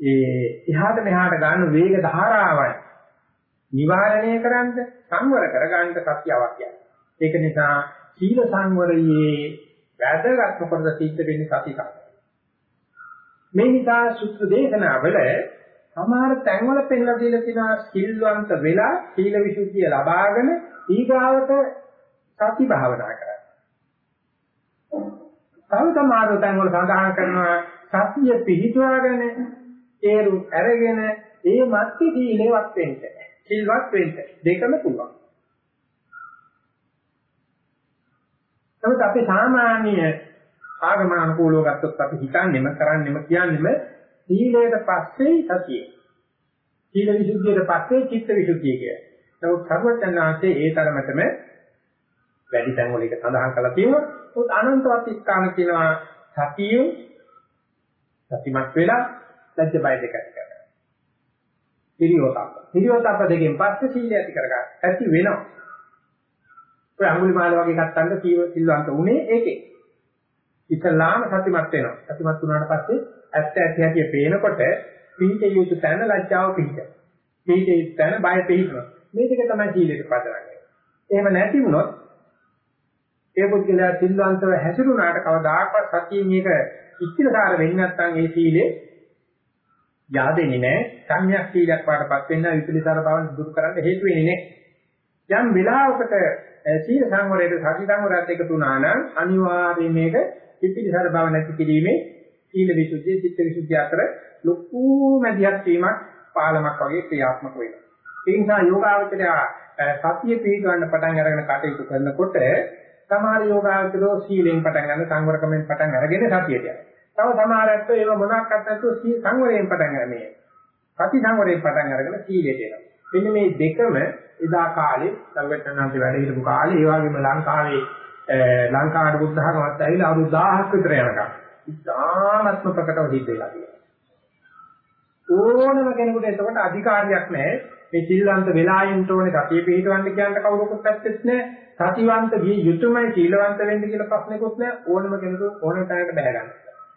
ඒ එහාට මෙහාට ගන්න වේග ධාරාවයි නිවාරණය කරන්න සංවර කරගන්න සත්‍ය අවශ්‍යයි. ඒක නිසා සීල සංවරයේ වැදගත්ම කොටස සිද්ධ වෙන්නේ සතිය තමයි. මේ නිසා සුත්‍ර දේශනාවල සමහර තැන්වල පෙන්ලා දීලා තියෙනවා සිල්වන්ත වෙලා සීල විසුද්ධිය ලබාගෙන ඊගාවට සති භාවනා කරන්න. තව සමහර තැන්වල සඳහන් කරනවා සතිය පිහිටුවාගෙන ඒරු අරගෙන ඒ මැත්තේ සීලවත් වෙන්න. සිල්වත් වෙන්න දෙකම පුළුවන්. නමුත් අපි සාමාන්‍ය ආගම අනුකූලව ගත්තොත් අපි හිතන්නේම කරන්නේම කියන්නේම සීලයට පස්සේ සතිය. සීල විසුද්ධියට පස්සේ චිත්ත විසුද්ධිය කිය. නමුත් සර්වඥාන්සේ ඒ තරමටම වැඩි තැන් වල ඒක සඳහන් කරලා තියෙනවා. ඒත් අනන්තවත් ස්ථාන කියනවා සතිය සතිමත් වෙලා ලැජ්ජ බය දෙක ඇති කරගන්න. පිරියෝතප්ප. පිරියෝතප්ප දෙකෙන් පස්සේ සීලය ඇති කරගන්න. ඇති වෙනවා. ඔය අඟුලිමාල වගේ ගත්තන්න සීව සිල්වන්ත උනේ ඒකේ. ඉතලාම සතිමත් වෙනවා. සතිමත් වුණාට පස්සේ ඇත්ත ඇති හැටි පේනකොට පිහිට යුතු තැන ලැජ්ජාව පිහිට. පිහිට යුතු තැන බය පිහිටනවා. මේ දෙක තමයි සීලෙට පදරන්නේ. එහෙම නැති වුණොත් ඒ පුද්ගලයා සිල්වන්තව හැසිරුණාට කවදාකවත් සතියෙන් මේක ඉච්ඡිතකාර වෙන්නේ නැත්නම් ඒ සීලේ yaadෙන්නේ නැහැ. සංඥා සීලයක් පාටපත් වෙන්න විපලිතර බව දුරු කරන්න හේතු වෙන්නේ නැහැ. යම් වෙලාවකට සීල සංවරයට සති සංවරයත් එකතු වුණා නම් අනිවාර්යයෙන් මේක පිටිසර බව නැති කිරීමේ සීල විසුද්ධිය චිත්ත විසුද්ධිය අතර ලොකු මැදිහත් වීමක් පාලමක් වගේ ක්‍රියාත්මක වෙනවා. ඒ නිසා යෝගාවචරය සතිය පිළිගන්න පටන් අරගෙන කටයුතු කරනකොට සමහර යෝගාවචරෝ සීලෙන් පටන් ගන්න සංවරකමෙන් පටන් අරගෙන සතියට යනවා. තව සමහරට ඒව මොනක්වත් නැතුව සංවරයෙන් පටන් ගන්නේ. සති සංවරයෙන් පටන් අරගෙන සීලයට එනවා. මෙන්න මේ දෙකම එදා කාලේ සංගතනාන්ති වැඩ හිටපු කාලේ ඒ වගේම ලංකාවේ ලංකාවට බුද්ධ ධර්මවත් ඇවිල්ලා අවුරුදු 1000ක් විතර යනකම් ඉතාමත්ම ප්‍රකටව සිද්ධ වෙලා තියෙනවා. ඕනම කෙනෙකුට එතකොට අධිකාරියක් නැහැ. මේ සිල්වන්ත වෙලායින්ට ඕනේ සතිය පිළිවන්න කියන්න කවුරුකුත් ඇත්තෙත් නැහැ. සතිවන්ත විය යුතුයමයි සීලවන්ත වෙන්න කියලා ප්‍රශ්නකුත් නැහැ. ඕනම කෙනෙකුට ඕනම තැනකට බැහැ ගන්න.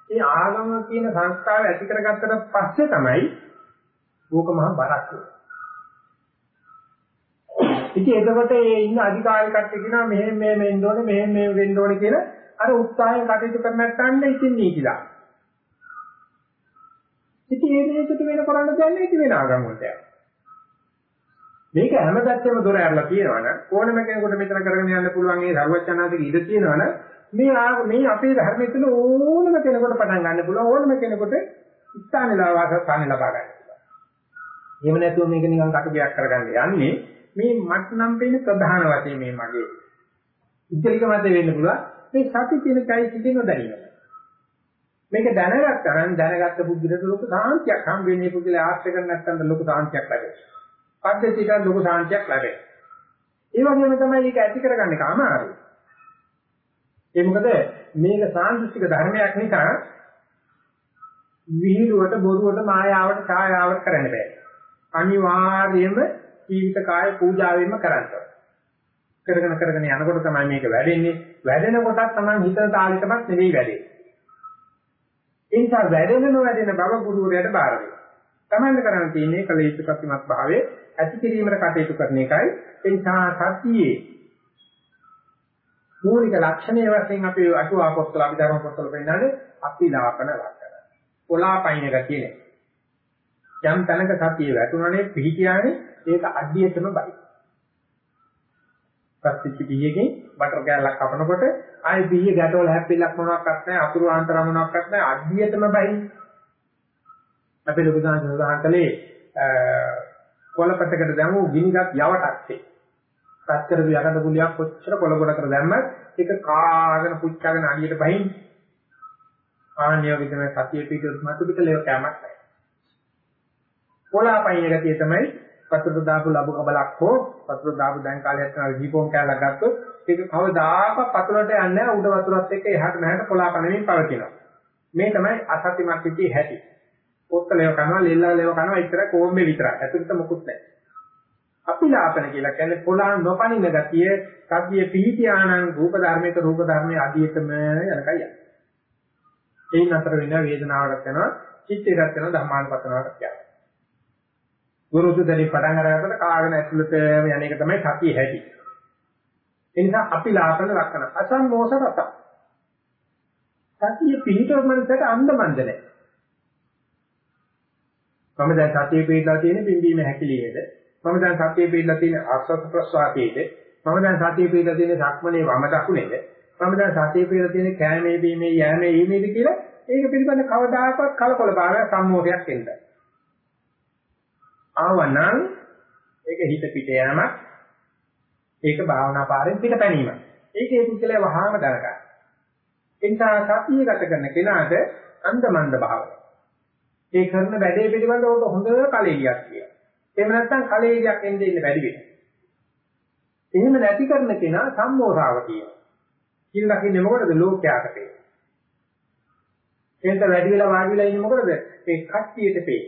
මේ ආගම කියන සංස්කාර ඇති කරගත්තට පස්සේ තමයි ඕක මහා බරක් වෙන්නේ. ඉතින් එතකොට මේ ඉන්න අධිකාරී කට්ටිය කියනවා මෙහෙම මෙහෙම වෙන්න ඕනේ මෙහෙම මෙහෙම වෙන්න ඕනේ කියලා අර උත්සාහයෙන් කටයුතු කර නැත්නම් ඉතින් නීතිලා. ඉතින් මේ මේකට වෙන කරන්න දෙන්නේ ඉතින් වෙන ආගම් වලට යනවා. මේක හැමදැත්තෙම දොර ඇරලා තියෙනවනම් ඕනම කෙනෙකුට මෙතන කරගෙන යන්න පුළුවන් ඒ සර්වඥාන්තික ඉඩ තියෙනවනම් මේ මේ අපේ ධර්මයේ තුල ඕනම කෙනෙකුට පටන් ගන්න පුළුවන් ඕනම කෙනෙකුට ස්ථානලා වාසස්ථාන ලබා ගන්න පුළුවන්. එහෙම නැතුව මේක නිකන් කටුගයක් කරගන්න යන්නේ මේ මට නම් පේන ප්‍රධාන වශයෙන් මේ මගේ ඉතිරික මත වෙන්න පුළුවන් මේ සති කියන চৈতසික නොදැනීම. මේක දැනගත්තා නම් දැනගත්ත බුද්ධියට ලොකු සාන්තියක් හම් වෙන්නේ පුදුලේ ආශ්‍රය කරන්නේ නැත්නම් ලොකු සාන්තියක් ලැබෙනවා. පද්ධතියට ලොකු සාන්තියක් ලැබෙනවා. ඒ වගේම තමයි මේක ඇති කරගන්නේ කාමාරය. ඒ මොකද මේක සාන්තික ධර්මයක් නිසා විහිළුවට බොරුවට මායාවට ඡායාවට කරන්න බෑ. අනිවාර්යයෙන්ම ජීවිත කාය පූජාවෙන්ම කරන්න කරගෙන කරගෙන යනකොට තමයි මේක වැඩෙන්නේ. වැඩෙන කොටත් තමයි හිතන තාලෙටමත් නෙවෙයි වැඩෙන්නේ. ඒ නිසා වැඩෙන නොවැඩෙන බව ගුරුවරයාට බාර දෙනවා. තමන්න කරන්න තියෙන්නේ කලීච්ඡ ප්‍රතිමත් භාවයේ ඇති කිරීමකට කටයුතු කරන එකයි. ඒ නිසා සතියේ මූලික ලක්ෂණය වශයෙන් අපි අටුවා පොත්වල අභිධර්ම පොත්වල පෙන්නන්නේ අපිලාපන ලක්ෂණ. කොලාපයින් ගතිය නේ. යම් තැනක සතිය වැටුණනේ පිහිටියානේ ඒක අඩියටම බයි. පස්තිච්ච බීයකින් බටර් කෑල්ලක් කපනකොට ආයේ බීය ගැටවල හැප්පිලක් මොනවාක්වත් නැහැ අතුරු ආන්තර මොනවාක්වත් නැහැ අඩියටම බයි. අපි ලොකු දාන සඳහන් කළේ කොළපටකට දැමු ගිනිගත් යවටක්සේ. පත්තර යකඩ ගුලියක් කොච්චර කොළ ගොඩ කර දැම්මත් ඒක කාගෙන පුච්චාගෙන අඩියට බහින් ආන්‍ය විදිහම සතිය පිටුත් මතු පිටලේ කැමක් නැහැ. කොලාපයින් ගතිය තමයි වතුර දාපු ලබු කබලක් හෝ වතුර දාපු දැන් කාලයක් යනවා දීපෝන් කෑල්ලක් ගත්තොත් ඒක කවදාකවත් පතුලට යන්නේ නැහැ උඩ වතුරත් එක්ක එහාට මෙහාට කොලාපණමින් පවතිනවා. මේ තමයි අසත්‍යමත් පිටි හැටි. පොත්තලේව කරනවා ලෙල්ලලේව කරනවා ඉතර කොම්බේ විතරයි. ඇතුළත මොකුත් නැහැ. අපිලාපන කියලා කියන්නේ පොළාන් නොපනින ගතිය සතිය පිහිටියානම් රූප ධර්මයක රූප ධර්මයේ අධියතම යනකයි යන්නේ. එයින් අතර වෙන වේදනාවකට යනවා, චිත්තයකට යනවා, ධර්මානුපතනාවකට යනවා. ගුරුතු දෙලි පටන් අරගත්තට කාගෙන ඇතුළත යන එක තමයි සතිය හැටි. ඒ නිසා අපිලාපන ලක්ෂණ අසම්මෝස රස. සතිය පිහිටවමනසට අන්දමන්ද නැහැ. මම දැන් සතිය පිළිලා තියෙන බිම්බීම හැකිලියේද? මම දැන් සතිය පිළිලා තියෙන ආස්වාද ප්‍රසවාසයේද? මම දැන් සතිය පිළිලා තියෙන සක්මනේ වම දකුණේද? මම දැන් සතිය පිළිලා තියෙන කෑමේ බීමේ යෑමේ ඊමේද කියලා ඒක පිළිබඳ කවදාකවත් කලකොල භාවයක් සම්මෝහයක් එන්නේ ආවනම් ඒක හිත පිට යෑමක්. ඒක භාවනා පාරෙන් පිට පැනීමක්. ඒකේ පුද්ගලයා වහාම දරගන්න. එනිසා සතිය ගත කරන කෙනාට අන්දමන්ද භාවය. ඒ කරන වැඩේ පිළිබඳව හොඳ කලෙලියක් කියනවා. එහෙම නැත්නම් කලෙලියක් එන්නේ ඉන්න බැරි වෙනවා. එහෙම නැති කරන කෙනා සම්මෝහාව කියනවා. කිල් ලකින්නේ මොකටද? ලෝකයාට පේ එතන වැඩි වෙලා වාඩි වෙලා ඉන්නේ මොකටද? මේ කට්ටියට පේ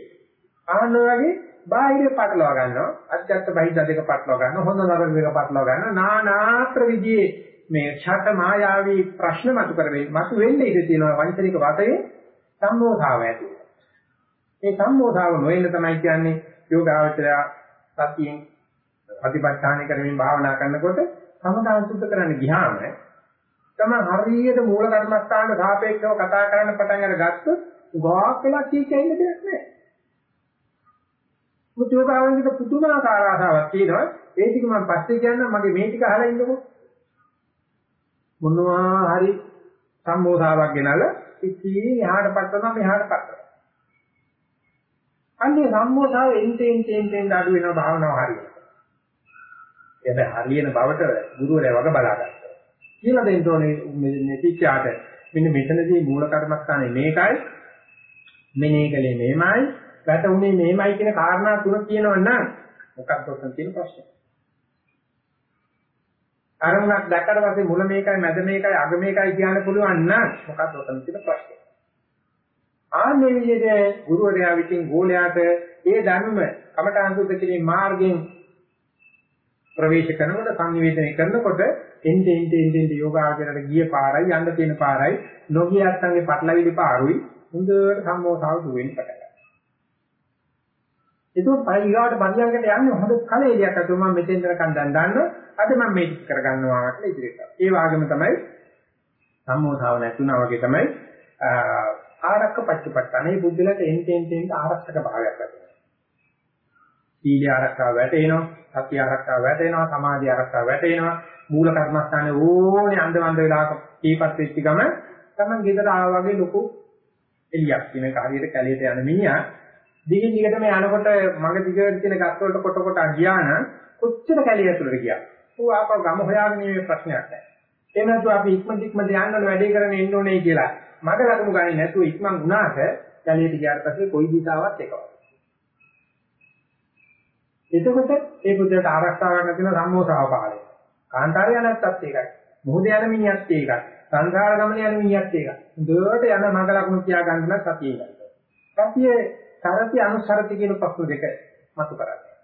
ආන්න වගේ බාහිර පටලවා ගන්නවා. අත්‍යත්ත බහිද්ද දෙක පටලවා ගන්නවා. හොඳ නරක දෙක පටලවා ගන්නවා. නානාත්‍ර විදිහේ මේ ඡට මායාවී ප්‍රශ්න මතු කරවේ මතු වෙන්නේ ඉඳී තියෙනවා වංචනික වතේ සම්මෝධාව ඇති මේ සම්මෝධාව නොවෙන්න තමයි කියන්නේ යෝගාවචරය සතියෙන් ප්‍රතිපත්තාන කරමින් භාවනා කරනකොට සමදාන සුද්ධ කරන්න ගියාම තමයි හරියට මූල කර්මස්ථාන සාපේක්ෂව කතා කරන්න පටන් අරගත්තොත් ගාක් වෙලා කීකෙන්න දෙයක් නැහැ. මුතුකාවෙන්ක පුදුමාකාර ආසාවක් තියෙනවා. ඒ ටික මම පස්සේ කියන්නම් මගේ මේ ටික අහලා ඉන්නකො. මොනවා හරි සම්මෝධාවක් ගෙනල්ලා ඉතින් එහාට පස්සම මෙහාට පස්සම. අන්නේ සම්මෝධාව එන්ටෙන් ටෙන් ටෙන් අඩු වෙනවා භාවනාව හරියට. ඒක හරියන බවට ගුරුවරයා වගේ බලාගන්නවා. කියලා දෙන්න ඕනේ මේ ශිෂ්‍යයාට. මෙන්න මෙතනදී මූල කර්මස්ථානේ මේකයි. මෙනේ කලේ මේමයි. වැටුනේ මේමයි කියන කාරණා තුන කියනවනම් මොකක්ද ඔතන තියෙන ප්‍රශ්නේ? අරමුණක් දැක්කට පස්සේ මුල මේකයි මැද මේකයි අග මේකයි කියන්න පුළුවන් නම් මොකක්ද ඔතන තියෙන ප්‍රශ්නේ? ආන්නේ විදිහට ගුරුවරයා විසින් ගෝලයාට ඒ ධර්ම කමඨාන් සුද්ධ කිරීමේ මාර්ගයෙන් ප්‍රවේශ කරනකොට සංනිවේදනය කරනකොට එnde ende ende ende යෝගාචරයට ගිය පාරයි යන්න තියෙන පාරයි නොගිය අත්තන්ගේ පටලවිලි පාරුයි හොඳට සම්මෝසාව දුවෙන්න පටන් ගන්නවා. ඒක පරිගාවට බණියන්කට යන්නේ හොඳ කලෙලියක් අතෝ මම මෙතෙන් දරකන් දැන් දන්න අද මම මේක කරගන්නවා කියලා ඉදිරියට. ඒ වගේම තමයි සම්මෝසාව නැතුණා වගේ තමයි ආරක්ක පච්චපට්ඨානේ බුද්ධලට එන්ට එන්ට එන්ට ආරක්ෂක භාවයක් ඇති වෙනවා. සීල ආරක්ෂාව වැටෙනවා, සති ආරක්ෂාව වැටෙනවා, සමාධි ආරක්ෂාව වැටෙනවා, මූල කර්මස්ථානේ ඕනේ අන්දවන්ද වෙලාවක කීපත් වෙච්ච ගම තමයි ගෙදර ආවා වගේ ලොකු එළියක් කියන හරියට කැලේට යන මිනිහා දිගින් දිගටම යනකොට මග දිගට තියෙන ගස් වලට කොට කොට ගියා නම් කොච්චර කැලේ ඇතුළට ගියා. ඌ ආපහු ගම හොයාගෙන ඉන්නේ ප්‍රශ්නයක් නැහැ. ඒ නැතුව අපි ඉක්මනට ඉක්මනට යන්න ඕනේ වැඩේ කරගෙන ඉන්න ඕනේ කියලා මග ලකුණු ගන්නේ නැතුව ඉක්මන් වුණාට කැලේට ගියාට පස්සේ කොයි දිශාවක් එකවද. එතකොට ඒ බුද්ධට ආරක්ෂාවක් නැතිව සම්මෝසාව පහළ කාන්තාරය නැත්තත් ඒකයි. මොහොත යන මිනිහත් ඒකයි. සංසාර ගමන යන මිනිහත් ඒකයි. හොඳට යන මඟ ලකුණු තියා ගන්න නම් සතිය ගන්න. සතියේ සරති අනුසරති කියන ප්‍රශ්න දෙක මතු කරන්නේ.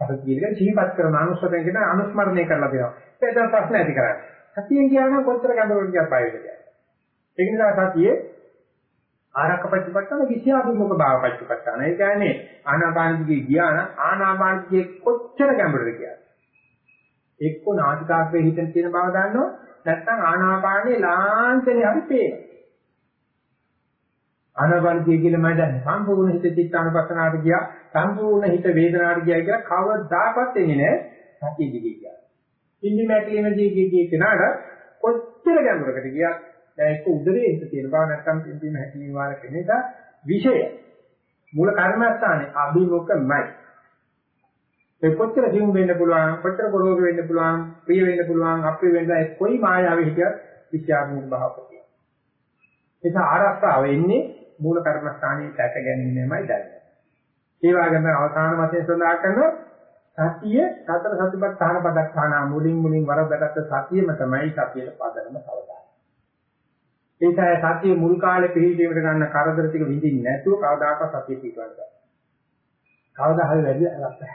සරති කියන ජීවත් කරන අනුසරයෙන් කියන අනුස්මරණය කරලා දෙනවා. ඒක තමයි ප්‍රශ්න ඇති කරන්නේ. සතියෙන් කියනවා කොච්චර ගැඹුරට ගියත් බය වෙන්නේ. ඒක නිසා සතියේ ආරක්ක ප්‍රතිපත්තන විෂයාභිමුඛ භාව ප්‍රතිපත්තන. ඒ කියන්නේ ආනාපානදිගේ ගියා නම් ආනාපානදිගේ කොච්චර ගැඹුරද කියලා. එක්ක නාසිකාග්‍රේ හිතෙන් තියෙන බව දන්නවා නැත්නම් ආනාපානේ ලාංඡනේ හරි පේනවා ආනාපානතිය කියලා මම දන්නේ සම්පූර්ණ හිත චිත්තානුපස්සනාවට ගියා සම්පූර්ණ හිත වේදනාවට ගියා කියලා කවදාකවත් එන්නේ නැහැ සතිය දිගේ ගියා ඉන්නේ මැටලිම දිගේ ගියේ කෙනාට කොච්චර ගැඹුරකට ගියා දැන් එක්ක උදරේ හිත තියෙන බව නැත්නම් පිම්බීම හැකිලිම වාර කෙනෙක් විෂය මූල කර්මස්ථානේ අභිමුඛමයි ඒ කොච්චර හිමු වෙන්න පුළුවන් කොච්චර ගොරෝසු වෙන්න පුළුවන් ප්‍රිය වෙන්න පුළුවන් අප්‍රිය වෙන්න ඒ කොයි මායාවෙ හිටියත් විචාරණය භාවපතිය. ඒක ආරක්ෂාව එන්නේ මූල කර්මස්ථානයේ දැක ගැනීමමයි දැනෙන්නේ. ඒ වගේම අවසාන වශයෙන් සඳහන් කරනවා සතිය සතර සතිපට්ඨාන පදක්ඛාන මුලින් මුලින් වරදගත්ත සතියම තමයි සතියේ පදනම සවදාන. ඒකයි සතිය මුල් කාලේ පිළිදීමට ගන්න කරදර ටික විඳින්නේ නැතුව කවදාකවත් සතිය පිටවන්න. කවදා හරි වැඩි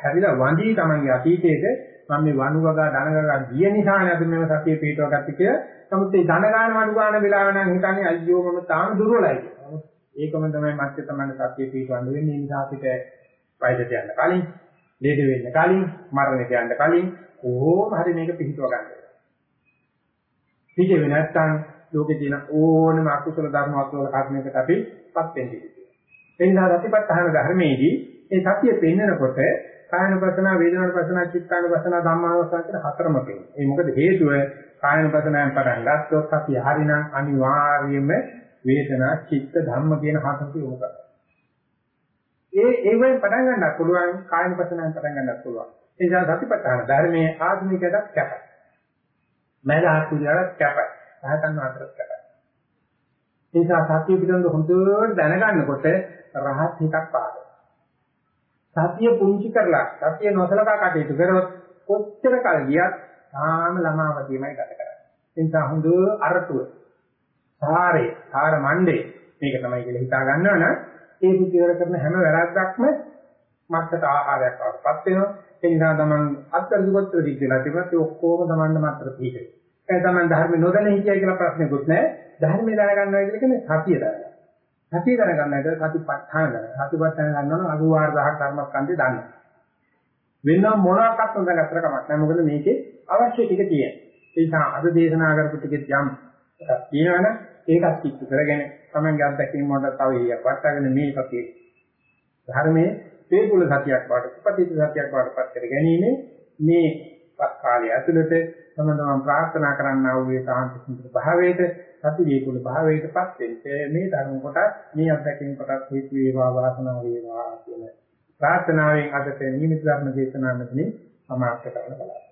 හැරිලා වඳී තමන්ගේ අතීතයේද මම මේ වනු වගා ධන වගා ගිය නිසා නේද මෙව සතිය පිටව ගත්තේ කියලා. නමුත් මේ ධන ගාන වනු ගාන වෙලාව නම් හිතන්නේ අයියෝ මම තාම දුර්වලයි කියලා. නමුත් ඒකම තමයි මැත්තේ තමයි සතිය පිටවන්න වෙන්නේ. ඒ නිසා අපිට වයසට යන්න කලින්, ලේඩ වෙන්න කලින්, මරණයට යන්න කලින් කොහොම හරි මේක පිටව ගන්න. පිටේ නැත්තම් ලෝකේ තියෙන ඕනම අකුසල ධර්ම අකුසල කර්මයකට අපි පත් වෙන්නේ. ඒ නිසා රතිපත්තහන ධර්මයේදී ඒ සතිය පෙන්නකොට කායනපසන, වේදනානපසන, චිත්තානපසන, ධම්මානපසන කියන හතරම පෙන්නේ. ඒ මොකද හේතුව කායනපසනයන් පටන් ගත්තොත් සතිය හරිනම් අනිවාර්යයෙන්ම වේදනා, චිත්ත, ධම්ම කියන හතරට යොමු කරනවා. ඒ ඒ වෙන් පටන් ගන්නත් පුළුවන් කායනපසනයන් පටන් ගන්නත් පුළුවන්. ඒ නිසා සතිපට්ඨාන ධර්මයේ ආධුනිකයට කැපයි. මනහත් පුදාට කැපයි. සහතන් අතරත් කැපයි. ඒ නිසා සතිය පිළිබඳව හොඳට දැනගන්නකොට රහත් හිතක් පාදයි. සතිය පුංචි කරලා සතිය නොසලකා කටයුතු කරොත් කොච්චර කල් ගියත් තාම ළමාවදීමයි ගත කරන්නේ. ඒ නිසා හොඳ අරටුව, සාරේ, සාර මණ්ඩේ මේක තමයි කියලා හිතා ගන්නවා නම් ඒ පුතිවර කරන හැම වැරද්දක්ම මත්තට ආහාරයක් වඩපත් වෙනවා. ඒ නිසා තමන් අත්තර දුකට දිග්ගලා තිබුණත් ඒ ඔක්කොම තමන්ට මත්තර පිටේ. ඒ තමන් ධර්ම නොදැන හිටියයි කියලා ප්‍රශ්නකුත් නැහැ. ධර්මය දැනගන්නවා කියලා කියන්නේ සතිය දැනගන්න. සතිය දැනගන්නට සතිපට්ඨාන දැනගන්න. සතිපට්ඨාන ගන්නවා නම් 84000 කර්මස්කන්ධය දන්නවා. වෙන මොනවාක්වත් නොදැනගත්තර කමක් නැහැ. මොකද මේකේ අවශ්‍ය ටික තියෙනවා. ඒ නිසා අද දේශනා කරපු ටිකෙත් යම් එකක් තියෙනවනේ ඒකත් කිච්චු කරගෙන තමන්ගේ අත්දැකීම් වලට තව ඊයක් වටාගෙන මේ කතිය ධර්මයේ තේකුල සතියක් වාට ප්‍රතිපද සතියක් වාට පත් කර ගැනීම මේ කාලය ඇතුළත තම තමන් ප්‍රාර්ථනා කරන්නා වූ ඒ සාන්ති සුන්දර භාවයට. සති වේකුල භාවයටපත් වෙන්නේ. මේ ධර්ම කොට මේ අත්දැකීම් කොටස් හේතු වේවා වාසනාව වේවා කියන ප්‍රාර්ථනාවෙන් අදට නිමිති ධර්ම දේශනාව මෙතනින් සමාප්ත කරන්න බලන්න.